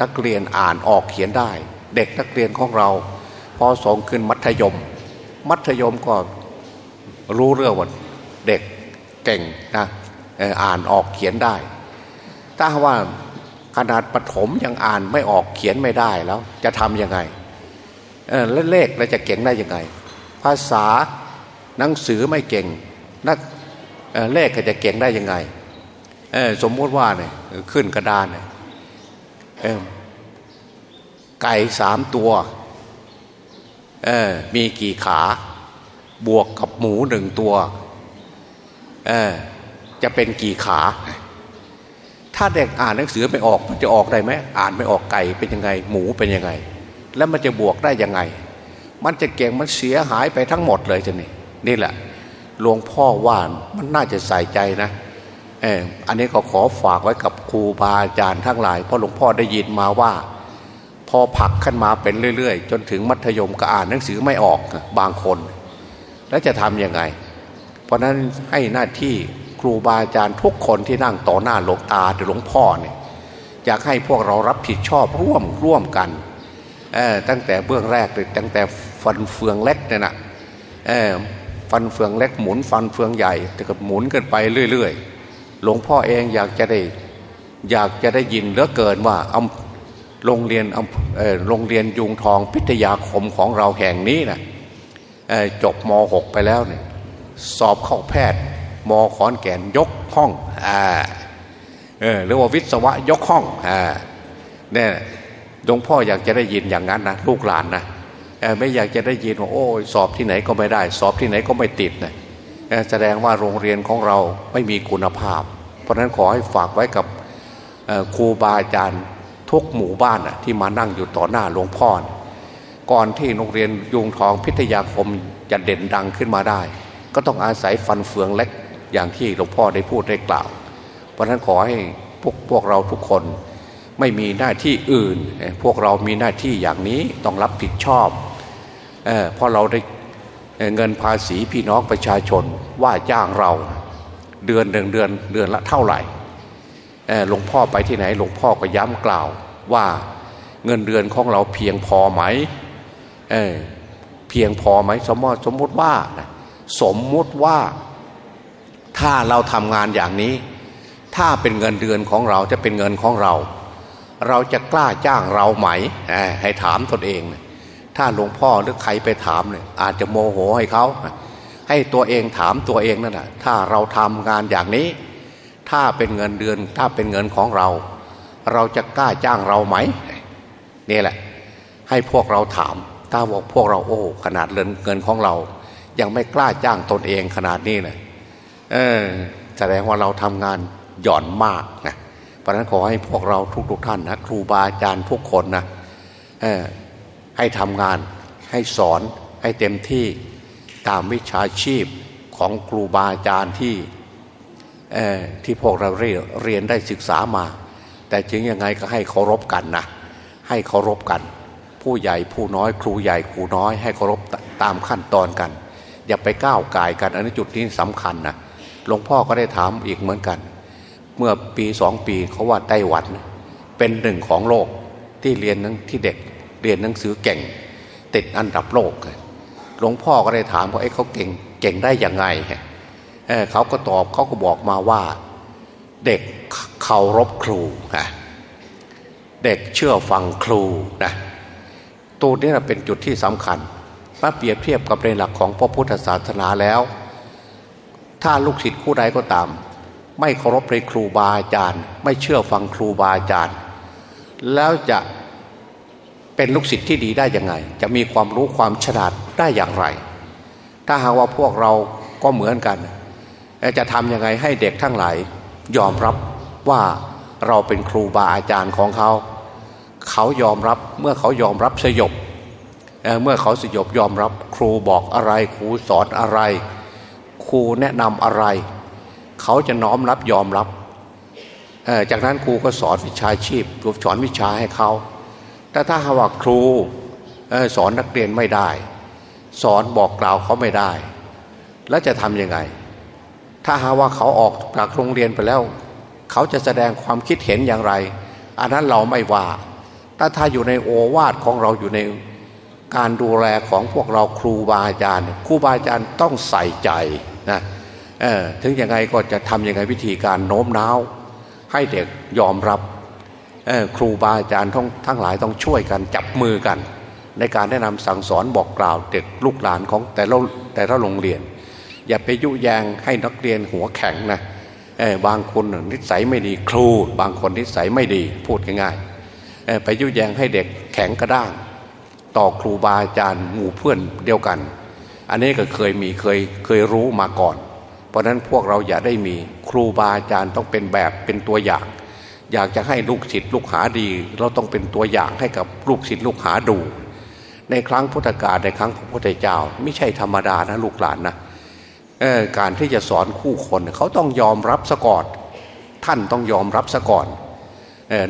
นักเรียนอ่านออกเขียนได้ เด็กนักเรียนของเราพอสองขึ้นมัธยม มัธยมก็รู้เรื่องว่าเด็กเก่งนะ อ่านออกเขียนได้ ถ้าว่าขนาดปฐมยังอ่านไม่ออกเขียนไม่ได้แล้ว จะทำยังไงแล้วเลขเราจะเก่งได้ยังไง ภาษาหนังสือไม่เก่งนักเเลขจะเก่งได้ยังไงสมมติว่าเนี่ยขึ้นกระดานเนี่ยไก่สามตัวมีกี่ขา บวกกับหมูหนึ่งตัว จะเป็นกี่ขา ถ้าเด็กอ่านหนังสือไม่ออกมันจะออกได้ไหมอ่านไม่ออกไก่เป็นยังไง หมูเป็นยังไง แล้วมันจะบวกได้ยังไง มันจะเก่งมันเสียหายไปทั้งหมดเลยจะนี่นี่แหละหลวงพ่อว่านมันน่าจะใส่ใจนะเอออันนี้ก็ขอฝากไว้กับครูบาอาจารย์ทั้งหลายเพราะหลวงพ่อได้ยินมาว่า พอผักขึ้นมาเป็นเรื่อย ๆ จนถึงมัธยมก็อ่านหนังสือไม่ออกบางคน แล้วจะทำยังไง เพราะนั้นให้หน้าที่ รูบาอาจารย์ทุกคนที่นั่งต่อหน้าหลวงตาหรือหลวงพ่อเนี่ยอยากให้พวกเรารับผิดชอบร่วมร่วมกันตั้งแต่เบื้องแรกเลยตั้งแต่ฟันเฟืองเล็กเนี่ยนะฟันเฟืองเล็กหมุนฟันเฟืองใหญ่แต่ก็หมุนกันไปเรื่อยๆ หลวงพ่อเองอยากจะได้อยากจะได้ยินเหลือเกินว่าอโรงเรียนโรงเรียนยุงทองพิทยาคมของเราแห่งนี้นะจบม .6 ไปแล้วเนี่ยสอบเข้าแพทย์ มขอนแก่นยกห้องอ่าหรือว่าวิศวะยกห้องอ่าเนี่ยหลวงพ่ออยากจะได้ยินอย่างนั้นนะลูกหลานนะไม่อยากจะได้ยินว่าโอ้สอบที่ไหนก็ไม่ได้ สอบที่ไหนก็ไม่ติดนะแสดงว่าโรงเรียนของเราไม่มีคุณภาพ เพราะนั้นขอให้ฝากไว้กับครูบาอาจารย์ทุกหมู่บ้านที่มานั่งอยู่ต่อหน้าหลวงพ่อก่อนที่โรงเรียนยุงทองพิทยาคมจะเด่นดังขึ้นมาได้ ก็ต้องอาศัยฟันเฟืองเล็ก อย่างที่หลวงพ่อได้พูดได้กล่าว เพราะนั้นขอให้พวกพวกเราทุกคนไม่มีหน้าที่อื่น พวกเรามีหน้าที่อย่างนี้ต้องรับผิดชอบเเพราะเราได้เงินภาษีพี่น้องประชาชนว่าจ้างเราเดือนหนึ่งเดือนเดือนละเท่าไหร่หลวงพ่อไปที่ไหนหลวงพ่อก็ย้ำกล่าวว่าเงินเดือนของเราเพียงพอไหมเเพียงพอไหมสมมติสมมติว่าสมมติว่า ถ้าเราทำงานอย่างนี้ ถ้าเป็นเงินเดือนของเราจะเป็นเงินของเรา เราจะกล้าจ้างเราไหม ให้ถามตนเอง ถ้าหลวงพ่อหรือใครไปถามเนี่ยอาจจะโมโหให้เขา ให้ตัวเองถามตัวเองนั่นแหะถ้าเราทำงานอย่างนี้ ถ้าเป็นเงินเดือน ถ้าเป็นเงินของเรา เราจะกล้าจ้างเราไหมนี่แหละ ให้พวกเราถาม ถ้าบอกพวกเราโอ้ขนาดเงินเงินของเรา ยังไม่กล้าจ้างตนเองขนาดนี้เลย เออแสดงว่าเราทำงานหย่อนมากนะเพราะนั้นขอให้พวกเราทุกๆทท่านนะครูบาอาจารย์ทุกคนนะเออให้ทำงานให้สอนให้เต็มที่ตามวิชาชีพของครูบาอาจารย์ที่ที่พวกเราเรียนได้ศึกษามา แต่ถึงยังไงก็ให้เคารพกันนะให้เคารพกัน ผู้ใหญ่ผู้น้อยครูใหญ่ครูน้อย ให้เคารพตามขั้นตอนกัน อย่าไปก้าวไก่กันอันนี้จุดนี้สำคัญนะ หลวงพ่อก็ได้ถามอีกเหมือนกัน เมื่อปีสองปีเขาว่าไต้หวัน เป็นหนึ่งของโลกที่เรียนนั้นที่เด็กเรียนหนังสือเก่ง ติดอันดับโลกหลวงพ่อก็ได้ถามว่าไอ้เขาเก่งเก่งได้ยังไงเเขาก็ตอบเขาก็บอกมาว่า เด็กเคารพครูนะเด็กเชื่อฟังครูนะตัวนี้เป็นจุดที่สำคัญมาเปรียบเทียบกับในหลักของพระพุทธศาสนาแล้ว ถ้าลูกศิษย์ผู้ใดก็ตาม ไม่เคารพในครูบาอาจารย์ ไม่เชื่อฟังครูบาอาจารย์ แล้วจะเป็นลูกศิษย์ที่ดีได้ยังไง จะมีความรู้ความฉลาดได้อย่างไร ถ้าหากว่าพวกเราก็เหมือนกันจะทำยังไงให้เด็กทั้งหลายยอมรับว่าเราเป็นครูบาอาจารย์ของเขา เขายอมรับเมื่อเขายอมรับสยบเมื่อเขาสยบยอมรับครูบอกอะไรครูสอนอะไร ครูแนะนำอะไร เขาจะน้อมรับยอมรับ จากนั้นครูก็สอนวิชาชีพสอนวิชาให้เขา แต่ถ้าหาว่าครูสอนนักเรียนไม่ได้ สอนบอกกล่าวเขาไม่ได้ แล้วจะทำยังไง ถ้าหาว่าเขาออกจากโรงเรียนไปแล้ว เขาจะแสดงความคิดเห็นอย่างไร อันนั้นเราไม่ว่าถ้าถ้าอยู่ในโอวาทของเราอยู่ใน การดูแลของพวกเราครูบาอาจารย์ครูบาอาจารย์ต้องใส่ใจนะถึงยังไงก็จะทำยังไงวิธีการโน้มน้าว ให้เด็กยอมรับครูบาอาจารย์ทั้งทั้งหลายต้องช่วยกันจับมือกัน ในการแนะนำสั่งสอนบอกกล่าวเด็กลูกหลานของแต่ละแต่ละโรงเรียน อย่าไปยุแยงให้นักเรียนหัวแข็งนะบางคนนิสัยไม่ดีครู บางคนนิสัยไม่ดีพูดง่ายๆไปยุแยงให้เด็กแข็งกระด้าง ต่อครูบาอาจารย์หมู่เพื่อนเดียวกัน อันนี้ก็เคยมีเคยเคยรู้มาก่อน เพราะนั้นพวกเราอย่าได้มีครูบาอาจารย์ต้องเป็นแบบเป็นตัวอย่าง อยากจะให้ลูกศิษย์ลูกหาดี เราต้องเป็นตัวอย่างให้กับลูกศิษย์ลูกหาดู ในครั้งพุทธกาลในครั้งพระพุทธเจ้า ไม่ใช่ธรรมดานะลูกหลานนะการที่จะสอนคู่คนเขาต้องยอมรับซะก่อนท่านต้องยอมรับซะก่อน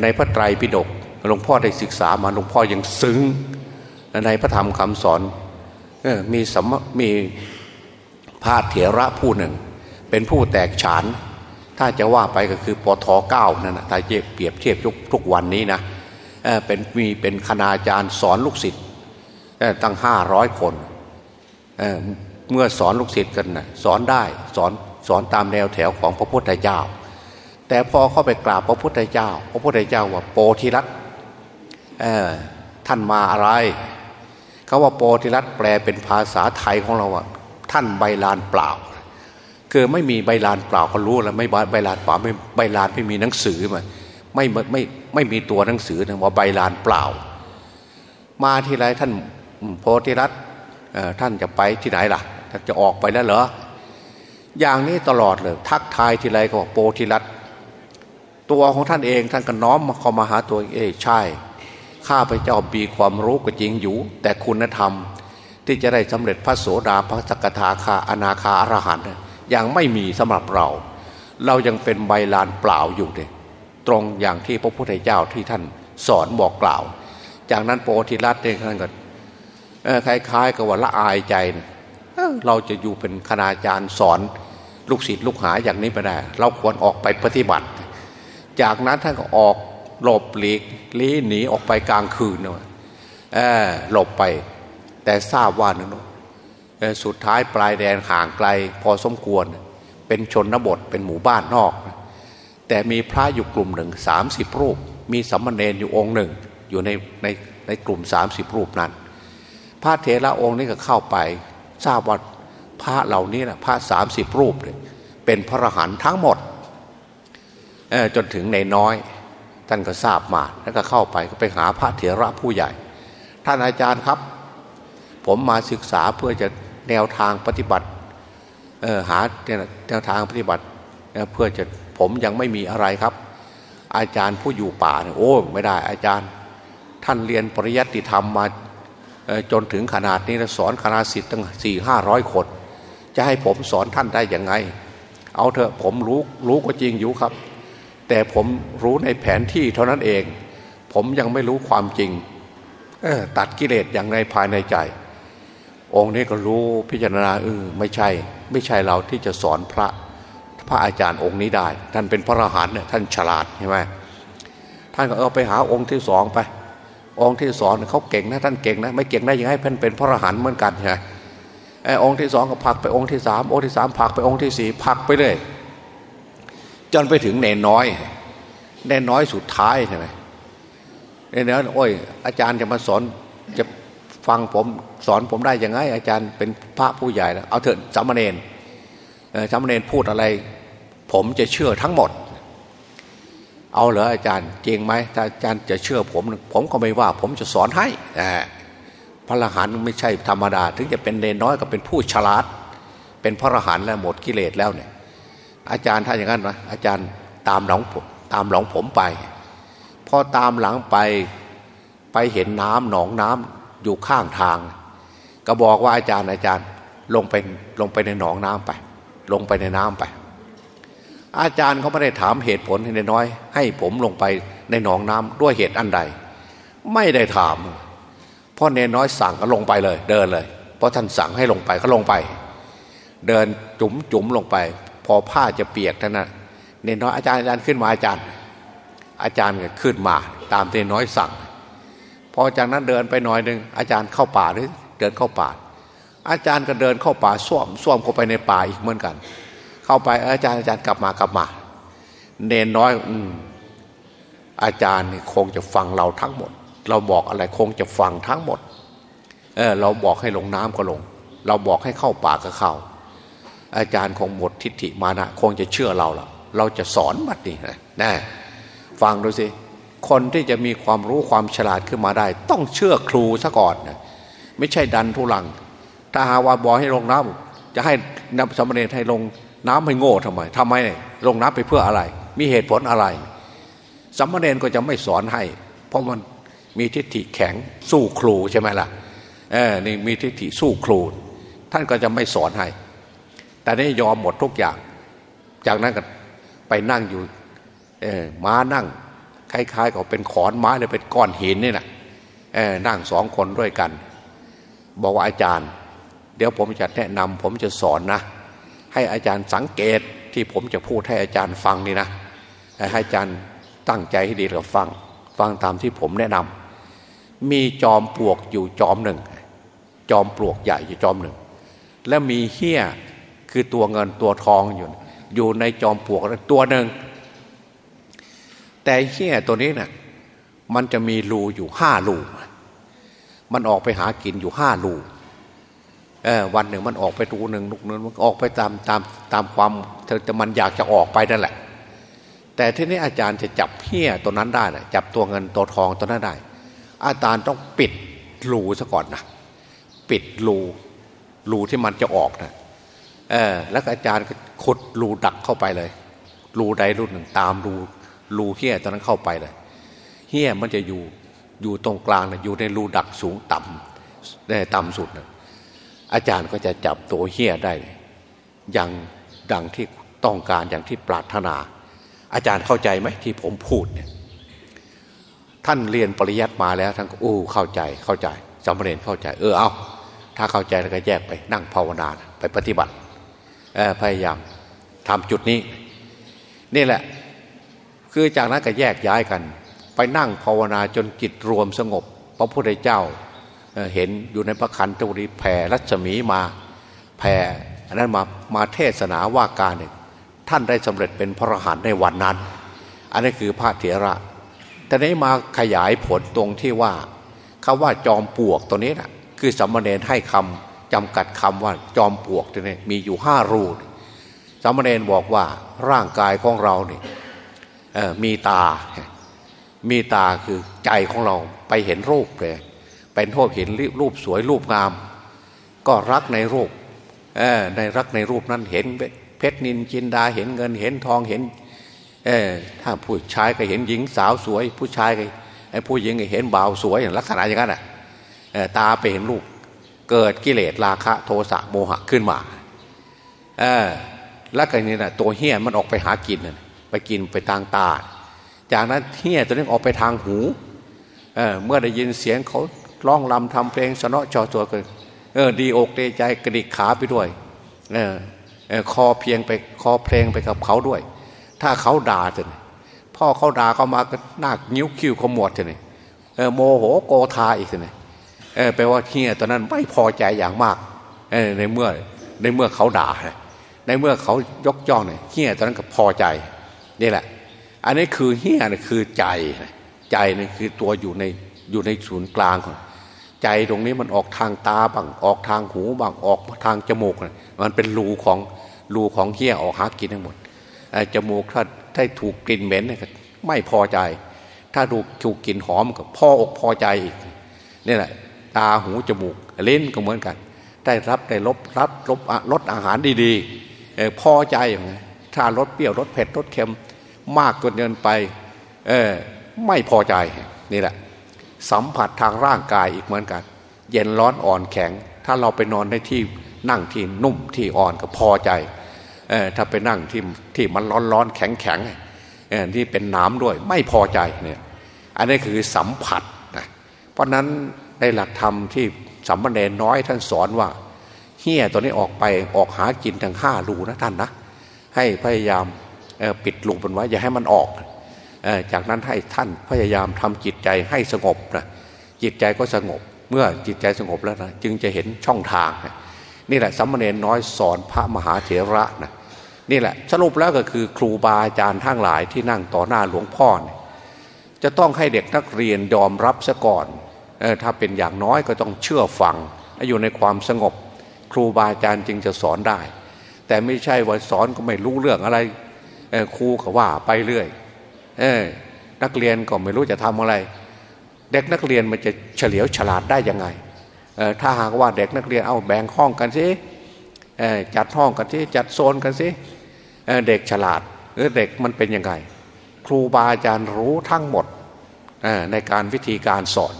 ในพระไตรปิฎกหลวงพ่อได้ศึกษามาหลวงพ่อยังซึ้ง ในพระธรรมคำสอนมีสมมีพาเถระผู้หนึ่ง เป็นผู้แตกฉาน ถ้าจะว่าไปก็คือปทเก้านั่นนะถ้าเปรียบเทียบทุกทุกวันนี้นะเป็นมีเป็นคณาจารย์สอนลูกศิษย์ตั้งห้าร้อยคนเมื่อสอนลูกศิษย์กันนะสอนได้สอนสอนตามแนวแถวของพระพุทธเจ้า แต่พอเข้าไปกราบพระพุทธเจ้า พระพุทธเจ้าว่าโปธิรัตท่านมาอะไร เขาว่าโปธิรัตแปลเป็นภาษาไทยของเราว่าท่านใบลานเปล่า คือไม่มีใบลานเปล่าเขารู้แล้วไม่ใบลานเปล่าไม่ใบลานไม่มีหนังสือมาไม่ไม่ไม่มีตัวหนังสือนะว่าใบลานเปล่า มาที่ไรท่านโพธิรัตท่านจะไปที่ไหนล่ะจะออกไปแล้วเหรออย่างนี้ตลอดเลย ทักทายทีไรก็โปธิรัตตัวของท่านเองท่านก็น้อมเข้ามาหาตัวเองใช่ ข้าพเจ้ามีความรู้ก็จริงอยู่ แต่คุณธรรมที่จะได้สำเร็จพระโสดาพระสกทาคาอนาคาอรหันต์ยังไม่มีสำหรับเรา เรายังเป็นใบลานเปล่าอยู่เลยตรงอย่างที่พระพุทธเจ้าที่ท่านสอนบอกกล่าว จากนั้นโปธิรัตเองท่านก็คล้ายๆกับว่าละอายใจนะเราจะอยู่เป็นคณาจารย์สอนลูกศิษย์ลูกหาอย่างนี้ไปได้ เราควรออกไปปฏิบัติ จากนั้นท่านก็ออก หลบหลีกลี้หนีออกไปกลางคืนเนาะหลบไป แต่ทราบว่านะสุดท้ายปลายแดนห่างไกล พอสมควร เป็นชนบทเป็นหมู่บ้านนอก แต่มีพระอยู่กลุ่มหนึ่งสามสิบรูป มีสัมมาเนรอยู่องค์หนึ่ง อยู่ในในในกลุ่มสามสิบรูปนั้น พระเถระองค์นี้ก็เข้าไป ทราบว่าพระเหล่านี้นะพระสามสิบรูปเลยเป็นพระรหันทั้งหมดจนถึงในน้อย ท่านก็ทราบมาแล้วก็เข้าไปก็ไปหาพระเถระผู้ใหญ่ ท่านอาจารย์ครับ ผมมาศึกษาเพื่อจะแนวทางปฏิบัติหาแนวทางปฏิบัติเพื่อจะผมยังไม่มีอะไรครับ อาจารย์ผู้อยู่ป่าเนี่ยโอ้ไม่ได้อาจารย์ ท่านเรียนปริยัติธรรมมาจนถึงขนาดนี้สอนคณะสิทธิ์ตั้งสี่ห้าร้อยคน จะให้ผมสอนท่านได้ยังไง เอาเถอะผมรู้รู้ก็จริงอยู่ครับ แต่ผมรู้ในแผนที่เท่านั้นเอง ผมยังไม่รู้ความจริงตัดกิเลสอย่างในภายในใจ องค์นี้ก็รู้พิจารณาเออไม่ใช่ ไม่ใช่เราที่จะสอนพระพระอาจารย์องค์นี้ได้ ท่านเป็นพระอรหันต์เนี่ยท่านฉลาดใช่ไหมท่านก็เอาไปหาองค์ที่สองไป องค์ที่สองเขาเก่งนะท่านเก่งนะไม่เก่งได้ยังให้เพ่นเป็นพระอรหันต์เหมือนกันใช่ไหมไอ้องค์ที่สองก็ผักไปองค์ที่สามองค์ที่สามผักไปองค์ที่สี่ผักไปเลย จนไปถึงเนนน้อยเนนน้อยสุดท้ายใช่ไหมเนนน้อยโอ้ยอาจารย์จะมาสอนจะฟังผมสอนผมได้ยังไง อาจารย์เป็นพระผู้ใหญ่แล้วเอาเถอะสามเณรสามเณรพูดอะไร ผมจะเชื่อทั้งหมด เอาเหรออาจารย์จริงไหมถ้าอาจารย์จะเชื่อผม ผมก็ไม่ว่า ผมจะสอนให้พระอรหันต์ไม่ใช่ธรรมดา ถึงจะเป็นเนน้อยก็เป็นผู้ฉลาด เป็นพระอรหันต์แล้วหมดกิเลสแล้วเนี่ย อาจารย์ถ้านอย่างนั้นนะอาจารย์ตามหลังผมตามหลังผมไป พอตามหลังไปไปเห็นน้ำหนองน้ำอยู่ข้างทาง ก็บอกว่าอาจารย์อาจารย์ลงไปลงไปในหนองน้ำไป ลงไปในน้ำไป อาจารย์เขาไม่ได้ถามเหตุผลให้น้อย ให้ผมลงไปในหนองน้ำด้วยเหตุอันใด ไม่ได้ถามเพราะเนน้อยสั่งก็ลงไปเลย เดินเลย เพราะท่านสั่งให้ลงไปก็ลงไป เดินจุ๋มจุ๋มลงไป พอผ้าจะเปียกท่านนะเนน้อยอาจารย์อาจารย์ขึ้นมาอาจารย์ อาจารย์ก็ขึ้นมา ตามเนน้อยสั่ง พอจากนั้นเดินไปหน่อยหนึ่งอาจารย์เข้าป่าหรือเดินเข้าป่า อาจารย์ก็เดินเข้าป่าส้วมส้วมเข้าไปในป่าอีกเหมือนกัน เข้าไปอาจารย์อาจารย์กลับมากลับมา เนนน้อยอืมอาจารย์คงจะฟังเราทั้งหมด เราบอกอะไรคงจะฟังทั้งหมด เออเราบอกให้ลงน้ำก็ลง เราบอกให้เข้าป่าก็เข้า อาจารย์คงหมดทิฏฐิมานะคงจะเชื่อเราละเราจะสอนบัดนี้นะฟังดูสิคนที่จะมีความรู้ความฉลาดขึ้นมาได้ ต้องเชื่อครูซะก่อนนะไม่ใช่ดันทุลัง ถ้าหาว่าบอให้ลงน้ำจะให้นำสมณีให้ลงน้ำให้โง่ทำไมทำไมลงน้ำไปเพื่ออะไร มีเหตุผลอะไรสมณีก็จะไม่สอนให้ เพราะมันมีทิฏฐิแข็งสู้ครูใช่ไหมล่ะเออนี่มีทิฏฐิสู้ครู ท่านก็จะไม่สอนให้ แต่นี่ยอมหมดทุกอย่าง จากนั้นก็ไปนั่งอยู่เออม้านั่งคล้ายๆกับเป็นขอนไม้เลยเป็นก้อนหินนี่นะเออนั่งสองคนด้วยกัน บอกว่าอาจารย์ เดี๋ยวผมจะแนะนำผมจะสอนนะ ให้อาจารย์สังเกตที่ผมจะพูดให้อาจารย์ฟังนี่นะให้อาจารย์ตั้งใจให้ดีแล้วฟัง ฟังตามที่ผมแนะนำมีจอมปลวกอยู่จอมหนึ่ง จอมปลวกใหญ่อยู่จอมหนึ่ง และมีเหี้ย คือตัวเงินตัวทองอยู่ อยู่ในจอมปลวกตัวหนึ่ง แต่เหี้ยตัวนี้เนะ่ยมันจะมีรูอยู่ห้ารูมันออกไปหากินอยู่ห้ารูเออวันหนึ่งมันออกไปรูหนึ่งลูกนึงมันออกไปตามตามตามความเธอจะมันอยากจะออกไปนั่นแหละ แต่ที่นี้อาจารย์จะจับเหี้ยตัวนั้นได้นะจับตัวเงินตัวทองตัวนั้นได้ อาจารย์ต้องปิดรูซะก่อนนะปิดรูรูที่มันจะออกนะ เออแล้วอาจารย์ก็ขุดรูดักเข้าไปเลย รูใดรูหนึ่งตามรูรูเฮี้ยตอนนั้นเข้าไปเลยเฮี้ยมันจะอยู่อยู่ตรงกลางนะอยู่ในรูดักสูงต่ำได้ต่ำสุดนะอาจารย์ก็จะจับตัวเฮี้ยได้ อย่างดังที่ต้องการอย่างที่ปรารถนา อาจารย์เข้าใจไหมที่ผมพูดเนี่ยท่านเรียนปริยัติมาแล้วท่านก็อู้เข้าใจเข้าใจสำเร็จเข้าใจ เออเอาถ้าเข้าใจแล้วก็แยกไปนั่งภาวนาไปปฏิบัติ พยายามทำจุดนี้ นี่แหละ คือจากนั้นก็แยกย้ายกัน ไปนั่งภาวนาจนจิตรวมสงบ พระพุทธเจ้าเห็นอยู่ในพระคันตุรีแผ่รัศมีมาแผ่อันนั้นมามาเทศนาว่าการเนี่ยท่านได้สำเร็จเป็นพระอรหันต์ในวันนั้น อันนี้คือพระเถระ แต่นี้มาขยายผลตรงที่ว่าคาว่าจอมปลวกตัวนี้นะคือสัมมาเนรให้คำ จำกัดคำว่าจอมปลวกตัวนี้มีอยู่ห้ารูสัมเนรบอกว่าร่างกายของเราเนี่ยมีตา มีตาคือใจของเราไปเห็นรูปเลยเป็นโทษเห็นรูปสวยรูปงาม ก็รักในรูปในรักในรูปนั้นเห็นเพชรนินจินดาเห็นเงินเห็นทองเห็นถ้าผู้ชายก็เห็นหญิงสาวสวย ผู้ชายก็ไอ้ผู้หญิงก็เห็นบ่าวสวยลักษณะอย่างนั้นอะตาไปเห็นรูป เกิดกิเลสราคะโทสะโมหะขึ้นมาเออแล้วก็นี่นะตัวเฮี้ยมันออกไปหากินน่ไปกินไปทางตา จากนั้นเฮี้ยตัวนี้ออกไปทางหูเออเมื่อได้ยินเสียงเขาร้องลำทำเพลงสนอจอตัวกันเออดีอกดีใจกระดิกขาไปด้วยเออเออคอเพียงไปคอเพลงไปกับเขาด้วย ถ้าเขาด่าจะนี่พ่อเขาด่าเขามาก็หน้านิ้วคิ้วขมวดจะนี่เออโมโหโกธาอีกจะนี่ แปลว่าเฮียตอนนั้นไม่พอใจอย่างมากเออในเมื่อในเมื่อเขาด่า ในเมื่อเขายกย่องเนี่ยเฮียตอนนั้นก็พอใจนี่แหละ อันนี้คือเฮียนี่คือใจใจนี่คือตัวอยู่ในอยู่ในศูนย์กลางของใจตรงนี้มันออกทางตาบ้างออกทางหูบ้างออกทางจมูกมันเป็นรูของรูของเฮี้ยออกหากินทั้งหมดจมูกถ้าถ้าถูกกลิ่นเหม็นไม่พอใจ ถ้าถูกถูกกลิ่นหอมก็พออกพอใจอีกนี่แหละ ตาหูจมูกเลิ้นก็เหมือนกัน ได้รับได้ลบรับรบรสอาหารดีๆพอใจไงถ้ารสเปรี้ยวรสเผ็ดรสเค็มมากจนเกินไปเออไม่พอใจนี่แหละ สัมผัสทางร่างกายอีกเหมือนกัน เย็นร้อนอ่อนแข็ง ถ้าเราไปนอนในที่นั่งที่นุ่มที่อ่อนก็พอใจเออถ้าไปนั่งที่ที่มันร้อนร้อนแข็งแข็งเออที่เป็นน้ำด้วยไม่พอใจเนี่ยอันนี้คือสัมผัสนะเพราะนั้น ในหลักธรรมที่สัมมาเนน้อยท่านสอนว่าเฮี้ยตัวนี้ออกไปออกหากินทางห้ารูนะท่านนะ ให้พยายามปิดลูกมันไว้อย่าให้มันออก จากนั้นให้ท่านพยายามทำจิตใจให้สงบนะจิตใจก็สงบ เมื่อจิตใจสงบแล้วนะจึงจะเห็นช่องทางนะนี่แหละสัมมาเนน้อยสอนพระมหาเถระนะนี่แหละสรุปแล้วก็คือครูบาอาจารย์ทั้งหลายที่นั่งต่อหน้าหลวงพ่อเนี่ยจะต้องให้เด็กนักเรียนยอมรับซะก่อน ถ้าเป็นอย่างน้อยก็ต้องเชื่อฟังอยู่ในความสงบ ครูบาอาจารย์จึงจะสอนได้ แต่ไม่ใช่ว่าสอนก็ไม่รู้เรื่องอะไรครูก็ว่าไปเรื่อยอนักเรียนก็ไม่รู้จะทำอะไร เด็กนักเรียนมันจะเฉลียวฉลาดได้ยังไงถ้าหากว่าเด็กนักเรียนเอาแบ่งห้องกันสิจัดห้องกันสิจัดโซนกันสิเด็กฉลาดหรือเด็กมันเป็นยังไง ครูบาอาจารย์รู้ทั้งหมดในการวิธีการสอน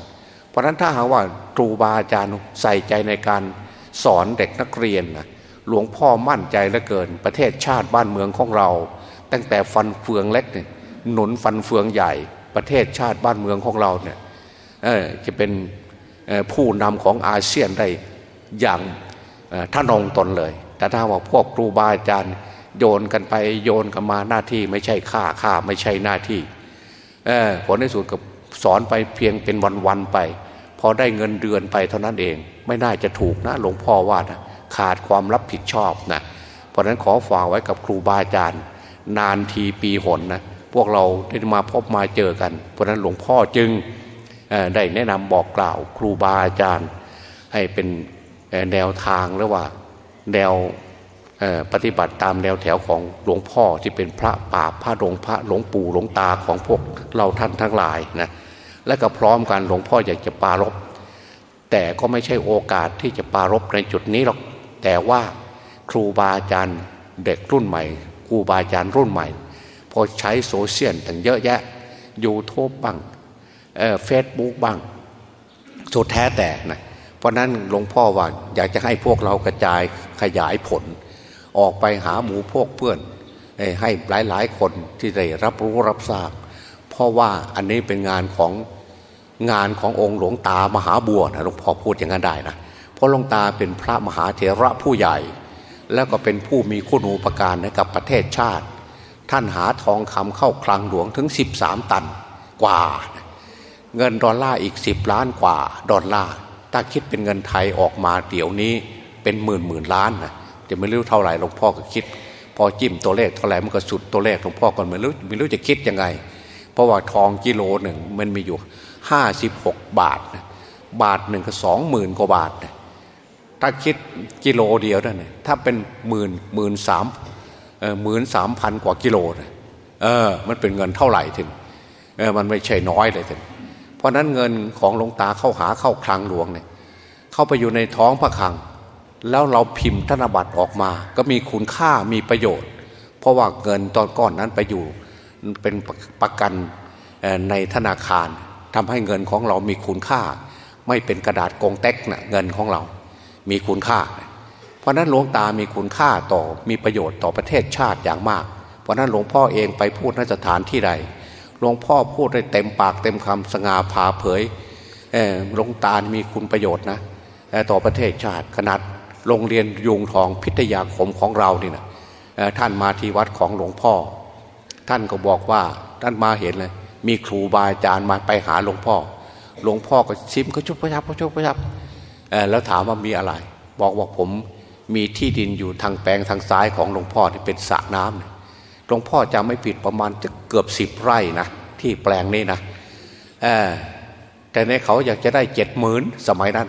เพราะนั้นถ้าหากว่าครูบาอาจารย์ใส่ใจในการสอนเด็กนักเรียนนะหลวงพ่อมั่นใจเหลือเกิน ประเทศชาติบ้านเมืองของเรา ตั้งแต่ฟันเฟืองเล็กเนี่ยหนุนฟันเฟืองใหญ่ ประเทศชาติบ้านเมืองของเราเนี่ยจะเป็นผู้นำของอาเซียนได้อย่างท่านองตนเลย แต่ถ้าว่าพวกครูบาอาจารย์โยนกันไปโยนกันมาหน้าที่ไม่ใช่ค่าค่าไม่ใช่หน้าที่ผลในสุดกับสอนไปเพียงเป็นวันๆไป อได้เงินเดือนไปเท่านั้นเอง ไม่น่าจะถูกนะหลวงพ่อว่านะขาดความรับผิดชอบนะเพราะนั้นขอฝากไว้กับครูบาอาจารย์ นานทีปีหนนะพวกเราได้มาพบมาเจอกัน เพราะนั้นหลวงพ่อจึงได้แนะนำบอกกล่าวครูบาอาจารย์ ให้เป็นแนวทางหรือว่าแนวปฏิบัติตามแนวแถวของหลวงพ่อที่เป็นพระป่าพระหลวงพระหลวงปู่หลวงตาของพวกเราท่านทั้งหลายนะ และก็พร้อมกันหลวงพ่ออยากจะปารบแต่ก็ไม่ใช่โอกาสที่จะปารบในจุดนี้หรอกแต่ว่าครูบาอาจารย์เด็กรุ่นใหม่ครูบาอาจารย์รุ่นใหม่ พอใช้โซเชียลต่างเยอะแยะยูทูบบ้างเฟซบุ๊กบ้างสุดแท้แต่นะเพราะนั้นหลวงพ่อว่าอยากจะให้พวกเรากระจายขยายผล ออกไปหาหมูพวกเพื่อน ให้หลายๆคนที่ได้รับรู้รับทราบ เพราะว่าอันนี้เป็นงานของ งานขององค์หลวงตามหาบัวนะหลวงพ่อพูดอย่างนั้นได้นะเพราะหลวงตาเป็นพระมหาเถระผู้ใหญ่ แล้วก็เป็นผู้มีคุณูปการในกับประเทศชาติ ท่านหาทองคำเข้าคลังหลวงถึง 13 ตันกว่า เงินดอลลาร์อีก 10 ล้านกว่าดอลลาร์ถ้าคิดเป็นเงินไทยออกมาเดี๋ยวนี้เป็นหมื่นหมื่นล้านนะจะไม่รู้เท่าไหร่หลวงพ่อก็คิด พอจิ้มตัวเลขเท่าไหร่มันก็สุดตัวเลขหลวงพ่อก็ไม่รู้ไม่รู้จะคิดยังไง เพราะว่าทองกิโลหนึ่งมันมีอยู่ ห้าสิบหกบาท บาทหนึ่งก็สองหมื่นกว่าบาท ถ้าคิดกิโลเดียวนั่นถ้าเป็นหมื่นหมื่นสามหมื่นสามพันกว่ากิโลนะเออ มันเป็นเงินเท่าไหร่ถึงเออมันไม่ใช่น้อยเลยถึง เพราะนั้นเงินของหลวงตาเข้าหาเข้าคลังหลวงเนี่ยเข้าไปอยู่ในท้องพระคลัง แล้วเราพิมพ์ธนบัตรออกมา ก็มีคุณค่ามีประโยชน์ เพราะว่าเงินตอนก้อนนั้นไปอยู่เป็นประกันในธนาคาร ทำให้เงินของเรามีคุณค่า ไม่เป็นกระดาษกองเต็กนะเงินของเรา มีคุณค่า เพราะนั้นหลวงตามีคุณค่าต่อมีประโยชน์ต่อประเทศชาติอย่างมาก เพราะนั้นหลวงพ่อเองไปพูดนสถานที่ใดหลวงพ่อพูดได้เต็มปากเต็มคำสง่าผ่าเผยหลวงตามีคุณประโยชน์นะต่อประเทศชาติขนาดโรงเรียนยุงทองพิทยาคมของเรานี่นะท่านมาที่วัดของหลวงพ่อ ท่านก็บอกว่าท่านมาเห็นเลย มีครูบาอาจารย์มาไปหาหลวงพ่อ หลวงพ่อก็ชิมก็ชุบพยับก็ชุบพยับแล้วถามว่ามีอะไร บอกว่าผมมีที่ดินอยู่ทางแปลงทางซ้ายของหลวงพ่อที่เป็นสระน้ำหลวงพ่อจะไม่ผิดประมาณจะเกือบสิบไร่นะที่แปลงนี้นะแต่ในเขาอยากจะได้เจ็ดหมื่นสมัยนั้น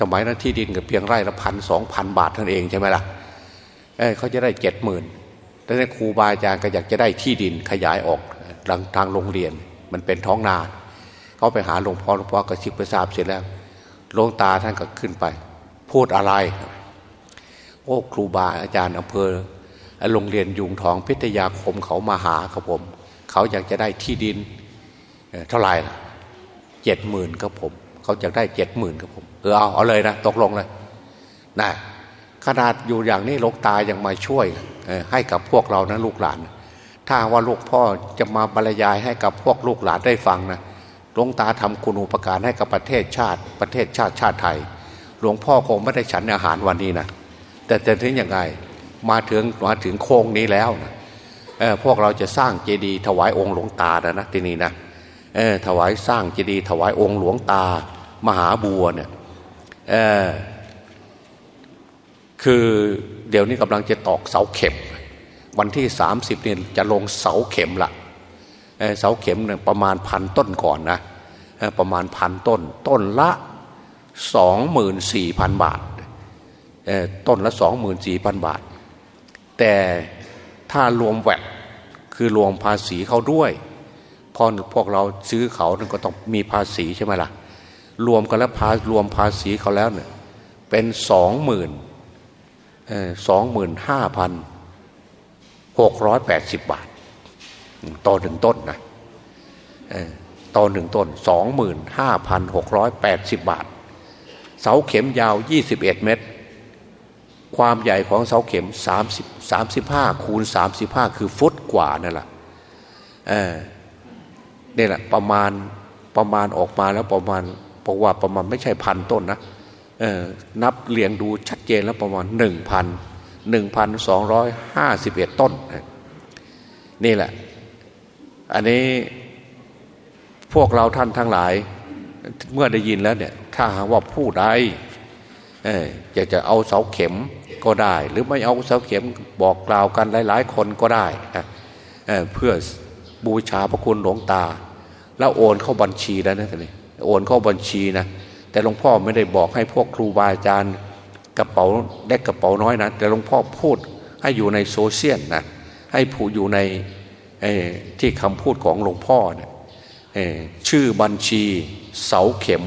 สมัยนั้นที่ดินกับเพียงไร่ละพันสองพันบาทท่านเองใช่ไหมล่ะเเขาจะได้เจ็ดหมื่นแต่ในครูบาอาจารย์ก็อยากจะได้ที่ดินขยายออก ทางโรงเรียน มันเป็นท้องนาเขาไปหาหลวงพ่อหลวงพ่อกระชิบกระซาบเสร็จแล้วหลวงตาท่านก็ขึ้นไป พูดอะไร โอ้ครูบาอาจารย์อำเภอโรงเรียนยุงทองพิทยาคมเขามาหาครับผม เขาอยากจะได้ที่ดินเท่าไหร่เจ็ดหมื่นครับผม เขาอยากได้เจ็ดหมื่นครับผมเออเอาเอาเลยนะตกลงเลยนะขนาดอยู่อย่างนี้ลกตายังมาช่วยให้กับพวกเรานะลูกหลาน ถ้าว่าลูกพ่อจะมาบรรยายให้กับพวกลูกหลานได้ฟังนะหลวงตาทำคุณูปการให้กับประเทศชาติ ประเทศชาติชาติไทย หลวงพ่อคงไม่ได้ฉันอาหารวันนี้นะแต่จะถึงยังไงมาถึงมาถึงโค้งนี้แล้วนะพวกเราจะสร้างเจดีย์ถวายองค์หลวงตาแล้วนะที่นี้นะถวายสร้างเจดีย์ถวายองค์หลวงตา มหาบัวเนี่ยคือเดี๋ยวนี้กำลังจะตอกเสาเข็ม วันที่สามสิบเนี่ยจะลงเสาเข็มละเสาเข็มเนี่ยประมาณพันต้นก่อนนะประมาณพันต้น ต้นละสองหมื่นสี่พันบาทต้นละสองหมื่นสี่พันบาท แต่ถ้ารวมแวดคือรวมภาษีเขาด้วยพอพวกเราซื้อเขานั่นก็ต้องมีภาษีใช่ไหมล่ะ รวมกันแล้วพารวมภาษีเขาแล้วเนี่ยเป็นสองหมื่นสองหมื่นห้าพัน หกร้อยแปดสิบบาท ต่อหนึ่งต้นนะต่อหนึ่งต้นสองหมื่นห้าพันหกร้อยแปดสิบบาท เสาเข็มยาวยี่สิบเอ็ดเมตร ความใหญ่ของเสาเข็มสามสิบสามสิบห้าคูณสามสิบห้าคือฟุตกว่านั่นแหละเนี่ยแหละประมาณประมาณออกมาแล้วประมาณบอกว่าประมาณไม่ใช่พันต้นนะนับเรียงดูชัดเจนแล้วประมาณหนึ่งพัน หนึ่งพันสองร้อยห้าสิบเอ็ดต้น นี่แหละ อันนี้พวกเราท่านทั้งหลาย เมื่อได้ยินแล้วเนี่ย ถ้าหากว่าผู้ใดอยากจะเอาเสาเข็มก็ได้ หรือไม่เอาเสาเข็มบอกกล่าวกันหลาย ๆ คนก็ได้เเพื่อบูชาพระคุณหลวงตา แล้วโอนเข้าบัญชีแล้วนะท่านนี่โอนเข้าบัญชีนะแต่หลวงพ่อไม่ได้บอกให้พวกครูบาอาจารย์ กระเป๋าเล็กกระเป๋าน้อยนะ แต่หลวงพ่อพูดให้อยู่ในโซเชียลนะให้ผู้อยู่ในที่คำพูดของหลวงพ่อเนี่ยชื่อบัญชีเสาเข็ม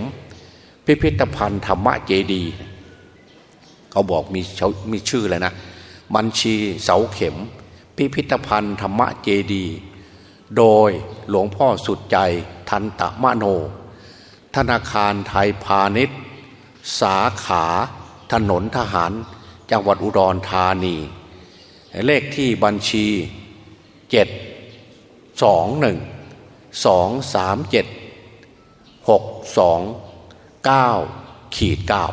พิพิธภัณฑ์ธรรมะเจดีเขาบอกมีมีชื่อเลยนะ บัญชีเสาเข็ม พิพิธภัณฑ์ธรรมะเจดีโดยหลวงพ่อสุดใจทันตะมะโน ธนาคารไทยพาณิชย์ สาขา ถนนทหาร จังหวัดอุดรธานี เลขที่บัญชีเจ็ดสองหนึ่งสองสามเจ็ดหกสองเก้าขีดเก้า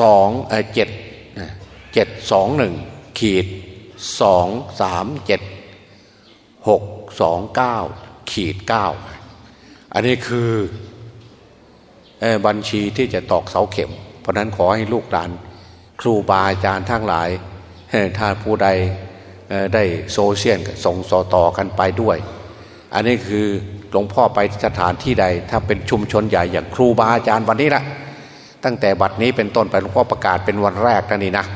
สองเจ็ดเจ็ดสองหนึ่งขีดสองสามเจ็ดหกสองเก้าขีดเก้าอันนี้คือ บัญชีที่จะตอกเสาเข็ม เพราะนั้นขอให้ลูกหลาน ครูบาอาจารย์ทั้งหลายถ้าผู้ใดได้โซเชียลส่งสอต่อกันไปด้วย อันนี้คือหลวงพ่อไปสถานที่ใด ถ้าเป็นชุมชนใหญ่อย่างครูบาอาจารย์วันนี้ละตั้งแต่บัดนี้เป็นต้นไปหลวงพ่อประกาศเป็นวันแรกนั่นนี่นะ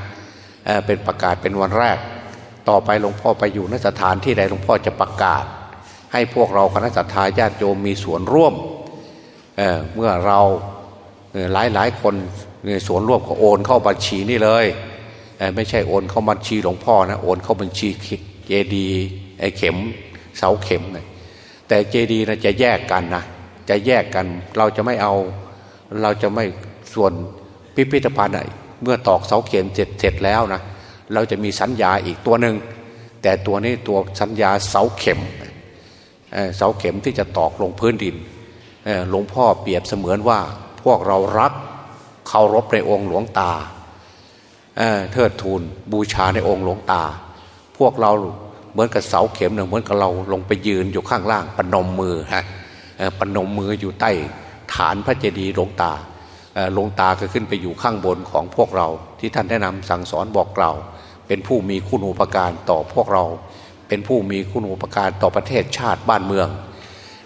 เป็นประกาศเป็นวันแรก ต่อไปหลวงพ่อไปอยู่นสถานที่ใดหลวงพ่อจะประกาศ ให้พวกเราคณะสัตยาญาติโยมมีส่วนร่วม เเมื่อเราหลายหลายคนส่วนร่วมก็โอนเข้าบัญชีนี่เลยไม่ใช่โอนเข้าบัญชีหลวงพ่อนะโอนเข้าบัญชีเจดีไอเข็มเสาเข็มนะแต่เจดีนะจะแยกกันนะจะแยกกันเราจะไม่เอาเราจะไม่ส่วนพิพิธภัณฑ์เมื่อตอกเสาเข็มเสร็จเสร็จแล้วนะเราจะมีสัญญาอีกตัวหนึ่งแต่ตัวนี้ตัวสัญญาเสาเข็มเสาเข็มที่จะตอกลงพื้นดิน หลวงพ่อเปรียบเสมือนว่า พวกเรารักเคารพในองค์หลวงตาเทิดทูนบูชาในองค์หลวงตา พวกเราเหมือนกับเสาเข็มเนี่ยเหมือนกับเราลงไปยืนอยู่ข้างล่างปนมมือฮะปนมมืออยู่ใต้ฐานพระเจดีย์หลวงตาหลวงตาก็ขึ้นไปอยู่ข้างบนของพวกเรา ที่ท่านแนะนำสั่งสอนบอกกล่าวเป็นผู้มีคุณูปการต่อพวกเรา เป็นผู้มีคุณูปการต่อประเทศชาติบ้านเมือง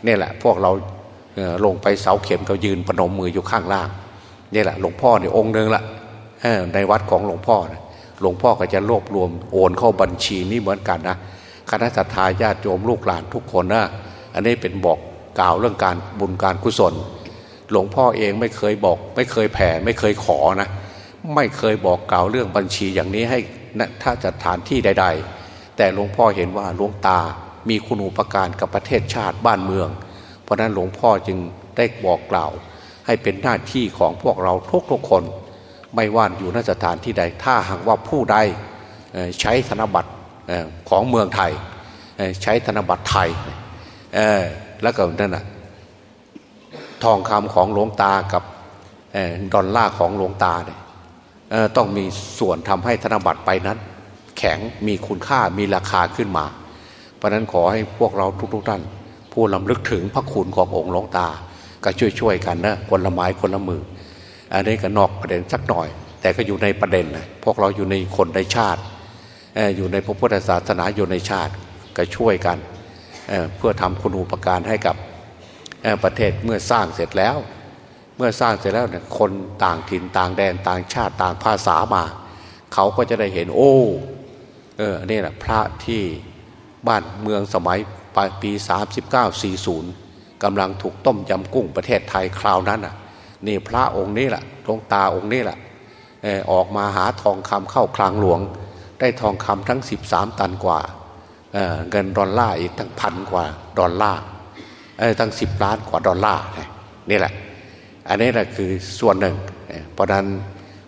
นี่แหละ พวกเรา ลงไปเสาเข็มก็ยืนปนมมืออยู่ข้างล่างนี่แหละหลวงพ่อเนี่ยองค์หนึ่งละในวัดของหลวงพ่อนะหลวงพ่อก็จะรวบรวมโอนเข้าบัญชีนี้เหมือนกันนะคณะสัตยาญาติโยมลูกหลานทุกคนนะอันนี้เป็นบอกกล่าวเรื่องการบุญการกุศล หลวงพ่อเองไม่เคยบอก ไม่เคยแผ่ไม่เคยขอนะ ไม่เคยบอกกล่าวเรื่องบัญชีอย่างนี้ให้นะถ้าจะฐานที่ใด ๆ แต่หลวงพ่อเห็นว่าหลวงตามีคุณูปการกับประเทศชาติบ้านเมือง เพราะนั้นหลวงพ่อจึงได้บอกกล่าว ให้เป็นหน้าที่ของพวกเราทุกๆคน ไม่ว่าอยู่นสถานที่ใด ถ้าหากว่าผู้ใดใช้ธนบัตรของเมืองไทย ใช้ธนบัตรไทยแล้วก็นั่นนะทองคำของหลวงตากับดอลลาร์ของหลวงตาเนี่ยต้องมีส่วนทำให้ธนบัตรไปนั้น แข็งมีคุณค่ามีราคาขึ้นมา เพราะนั้นขอให้พวกเราทุกๆท่าน ผู้ลำลึกถึงพระคุณขององค์หลวงตา ก็ช่วยๆกันนะคนละไม้คนละมือ อันนี้ก็นอกประเด็นสักหน่อย แต่ก็อยู่ในประเด็นนะพวกเราอยู่ในคนในชาติอยู่ในพระพุทธศาสนาอยู่ในชาติก็ช่วยกันเเพื่อทำคุณูปการให้กับประเทศเมื่อสร้างเสร็จแล้ว เมื่อสร้างเสร็จแล้วเนี่ยคนต่างถิ่นต่างแดนต่างชาติต่างภาษามา เขาก็จะได้เห็นโอ้เออนี่แหละพระที่บ้านเมืองสมัย ลายปี 3940กำลังถูกต้มยำกุ้งประเทศไทยคราวนั้นอะนี่พระองค์นี้แหละหลวงตาองค์นี้แหละออกมาหาทองคำเข้าคลังหลวง ได้ทองคำทั้ง 13 ตันกว่าเเงินดอลลาร์อีกทั้งพันกว่าดอลลาร์ทั้ง 10 ล้านกว่าดอลลาร์นี่แหละ อันนี้แหละคือส่วนหนึ่ง เพราะนั้น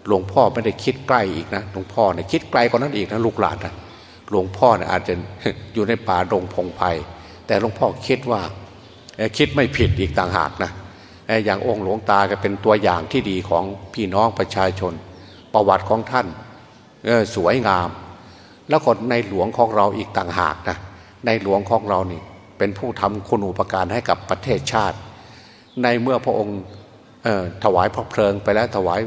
หลวงพ่อไม่ได้คิดใกล้อีกนะหลวงพ่อเนี่ยคิดไกลกว่านั้นอีกนะลูกหลานนะหลวงพ่อเนี่ยอาจจะอยู่ในป่าดงพงไพ่ แต่หลวงพ่อคิดว่าคิดไม่ผิดอีกต่างหากนะอย่างองค์หลวงตาก็เป็นตัวอย่างที่ดีของพี่น้องประชาชน ประวัติของท่านสวยงาม แล้วคนในหลวงของเราอีกต่างหากนะในหลวงของเรานี่เป็นผู้ทำคุณูปการให้กับประเทศชาติ ในเมื่อพระองค์ถวายพระเพลิงไปแล้วถวาย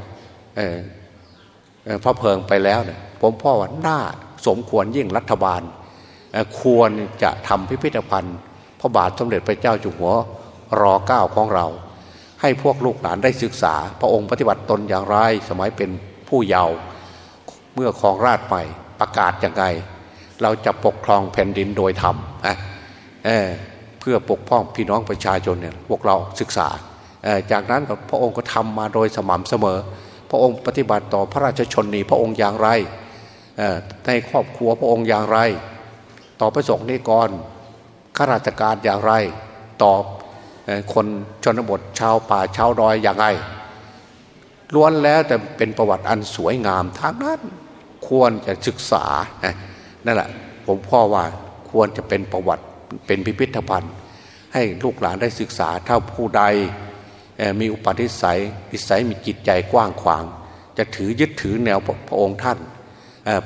พระเพลิงไปแล้วเนี่ยผมพ่อว่าน่าสมควรยิ่งรัฐบาล ควรจะทำพิพิธภัณฑ์ พระบาทสมเด็จพระเจ้าอยู่หัวรอเก้าของเรา ให้พวกลูกหลานได้ศึกษา พระองค์ปฏิบัติตนอย่างไร สมัยเป็นผู้เยาว์เมื่อครองราชใหม่ประกาศอยังไงเราจะปกครองแผ่นดินโดยธรรมเเพื่อปกป้องพี่น้องประชาชนเนี่ยพวกเราศึกษา จากนั้นพระองค์ก็ทำมาโดยสม่ำเสมอ พระองค์ปฏิบัติต่อพระราชชนนีพระองค์อย่างไรในครอบครัวพระองค์อย่างไร ต่อพระสงฆ์นิกรข้าราชการอย่างไร ต่อคนชนบทชาวป่าชาวดอยอย่างไรล้วนแล้วแต่เป็นประวัติอันสวยงามทางนั้นควรจะศึกษานั่นแหละผมพ่อว่าควรจะเป็นประวัติเป็นพิพิธภัณฑ์ ให้ลูกหลานได้ศึกษาถ้าผู้ใดมีอุปนิสัยนิสัยมีจิตใจกว้างขวาง จะถือยึดถือแนวพระองค์ท่าน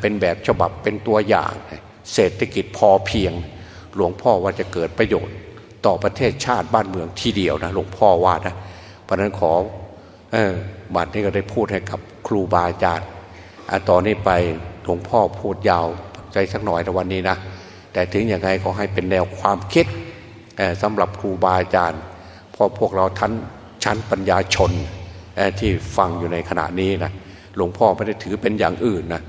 เป็นแบบฉบับเป็นตัวอย่าง เศรษฐกิจพอเพียง หลวงพ่อว่าจะเกิดประโยชน์ ต่อประเทศชาติบ้านเมืองทีเดียวนะหลวงพ่อว่านะเพราะนั้นขอบัดนี้ก็ได้พูดให้กับครูบาอาจารย์ต่อนนี้ไปหลวงพ่อพูดยาวใจสักหน่อยในวันนี้นะแต่ถึงอย่างไรก็ให้เป็นแนวความคิดสำหรับครูบาอาจารย์พอพวกเราทันชั้นปัญญาชนที่ฟังอยู่ในขณะนี้นะหลวงพ่อไม่ได้ถือเป็นอย่างอื่นนะ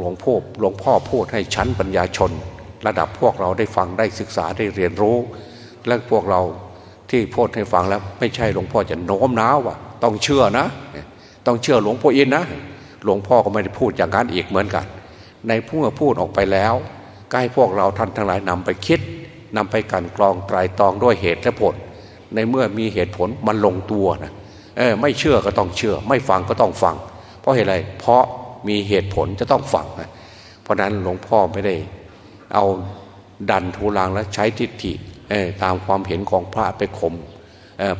หลวงพ่อหลวงพ่อพูดให้ชั้นปัญญาชน ระดับพวกเราได้ฟังได้ศึกษาได้เรียนรู้ และพวกเราที่พูดให้ฟังแล้ว ไม่ใช่หลวงพ่อจะโน้มน้าวว่าต้องเชื่อนะ ต้องเชื่อหลวงพ่ออินนะ หลวงพ่อก็ไม่ได้พูดอย่างนั้นอีกเหมือนกัน ในผู้พูดออกไปแล้วใกล้พวกเราท่านทั้งหลายนำไปคิดนำไปกันกรองไตรตองด้วยเหตุและผล ในเมื่อมีเหตุผลมันลงตัวนะเออไม่เชื่อก็ต้องเชื่อ ไม่ฟังก็ต้องฟัง เพราะเหตุอะไรเพราะ มีเหตุผลจะต้องฟังนะเพราะนั้นหลวงพ่อไม่ได้เอาดันทุลังและใช้ทิฏฐิตามความเห็นของพระไปคม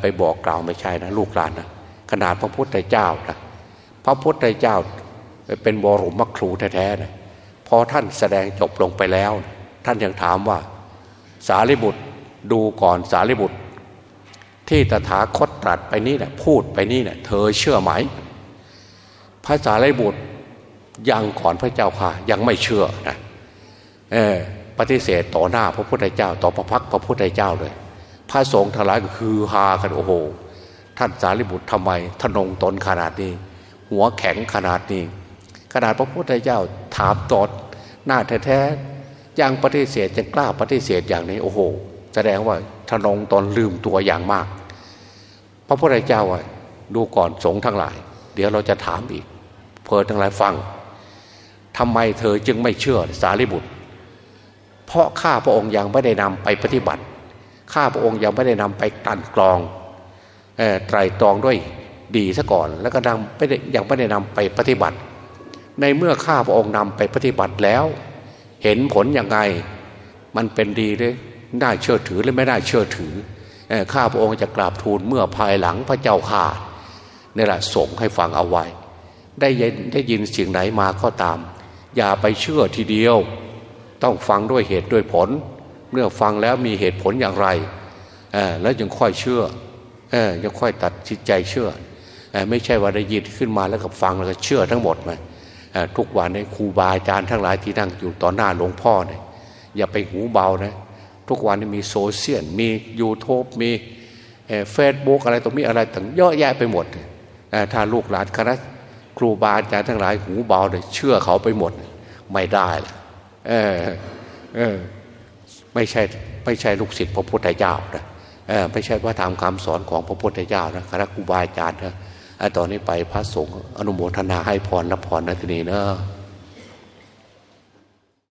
ไปบอกกล่าวไม่ใช่นะลูกหลานนะขนาดพระพุทธเจ้านะพระพุทธเจ้าเป็นบรมครูแท้ๆนะพอท่านแสดงจบลงไปแล้ว ท่านยังถามว่า สารีบุตรดูก่อนสารีบุตร ที่ตถาคตตรัสไปนี่นะพูดไปนี่นะเธอเชื่อไหมพระสารีบุตร ยังก่อนพระเจ้าค่ะ ยังไม่เชื่อนะเออปฏิเสธต่อหน้าพระพุทธเจ้า ต่อพระพักพระพุทธเจ้าเลย พระสงฆ์ทลายก็คือฮากันโอ้โห ท่านสารีบุตรทำไมทนงตนขนาดนี้ หัวแข็งขนาดนี้ขนาดพระพุทธเจ้าถามตอดหน้าแท้ๆยังปฏิเสธยังกล้าปฏิเสธอย่างนี้โอ้โห แสดงว่าทนงตนลืมตัวอย่างมาก พระพุทธเจ้าอะดูก่อนสงฆ์ทั้งหลาย เดี๋ยวเราจะถามอีก เพอทั้งหลายฟัง ทำไมเธอจึงไม่เชื่อสารีบุตร เพราะข้าพระองค์ยังไม่ได้นำไปปฏิบัติ ข้าพระองค์ยังไม่ได้นำไปตันกรองไตรตรองด้วยดีซะก่อน แล้วก็นำไม่ได้ยังไม่ได้นำไปปฏิบัติ ในเมื่อข้าพระองค์นำไปปฏิบัติแล้ว เห็นผลยังไง มันเป็นดีเลยน่าเชื่อถือหรือไม่น่าเชื่อถือข้าพระองค์จะกราบทูลเมื่อภายหลังพระเจ้าข่านี่แหละส่งให้ฟังเอาไว้ ได้ยินได้ยินสิ่งไหนมาก็ตาม อย่าไปเชื่อทีเดียว ต้องฟังด้วยเหตุด้วยผล เมื่อฟังแล้วมีเหตุผลอย่างไร แล้วยังค่อยเชื่อยังค่อยตัดจิตใจเชื่อ ไม่ใช่ว่าได้ยินขึ้นมาแล้วก็ฟังแล้วก็เชื่อทั้งหมดมาทุกวันในครูบาอาจารย์ทั้งหลายที่นั่งอยู่ต่อหน้าหลวงพ่อเนี่ยอย่าไปหูเบานะทุกวันนี้มีโซเชียลมียูทูบมีเฟซบุ๊กอะไรตรงนี้อะไรต่างเยอะแยะไปหมดถ้าลูกหลานคณะ ครูบาอาจารย์ทั้งหลายหูเบาเลยเชื่อเขาไปหมด ไม่ได้เออเออไม่ใช่ไม่ใช่ลูกศิษย์พระพุทธเจ้านะเออไม่ใช่ว่าตามคำสอนของพระพุทธเจ้านะคณะครูบาอาจารย์นะตอนนี้ไปพระสงฆ์อนุโมทนาให้พรรับพรนะทีนี้เนาะ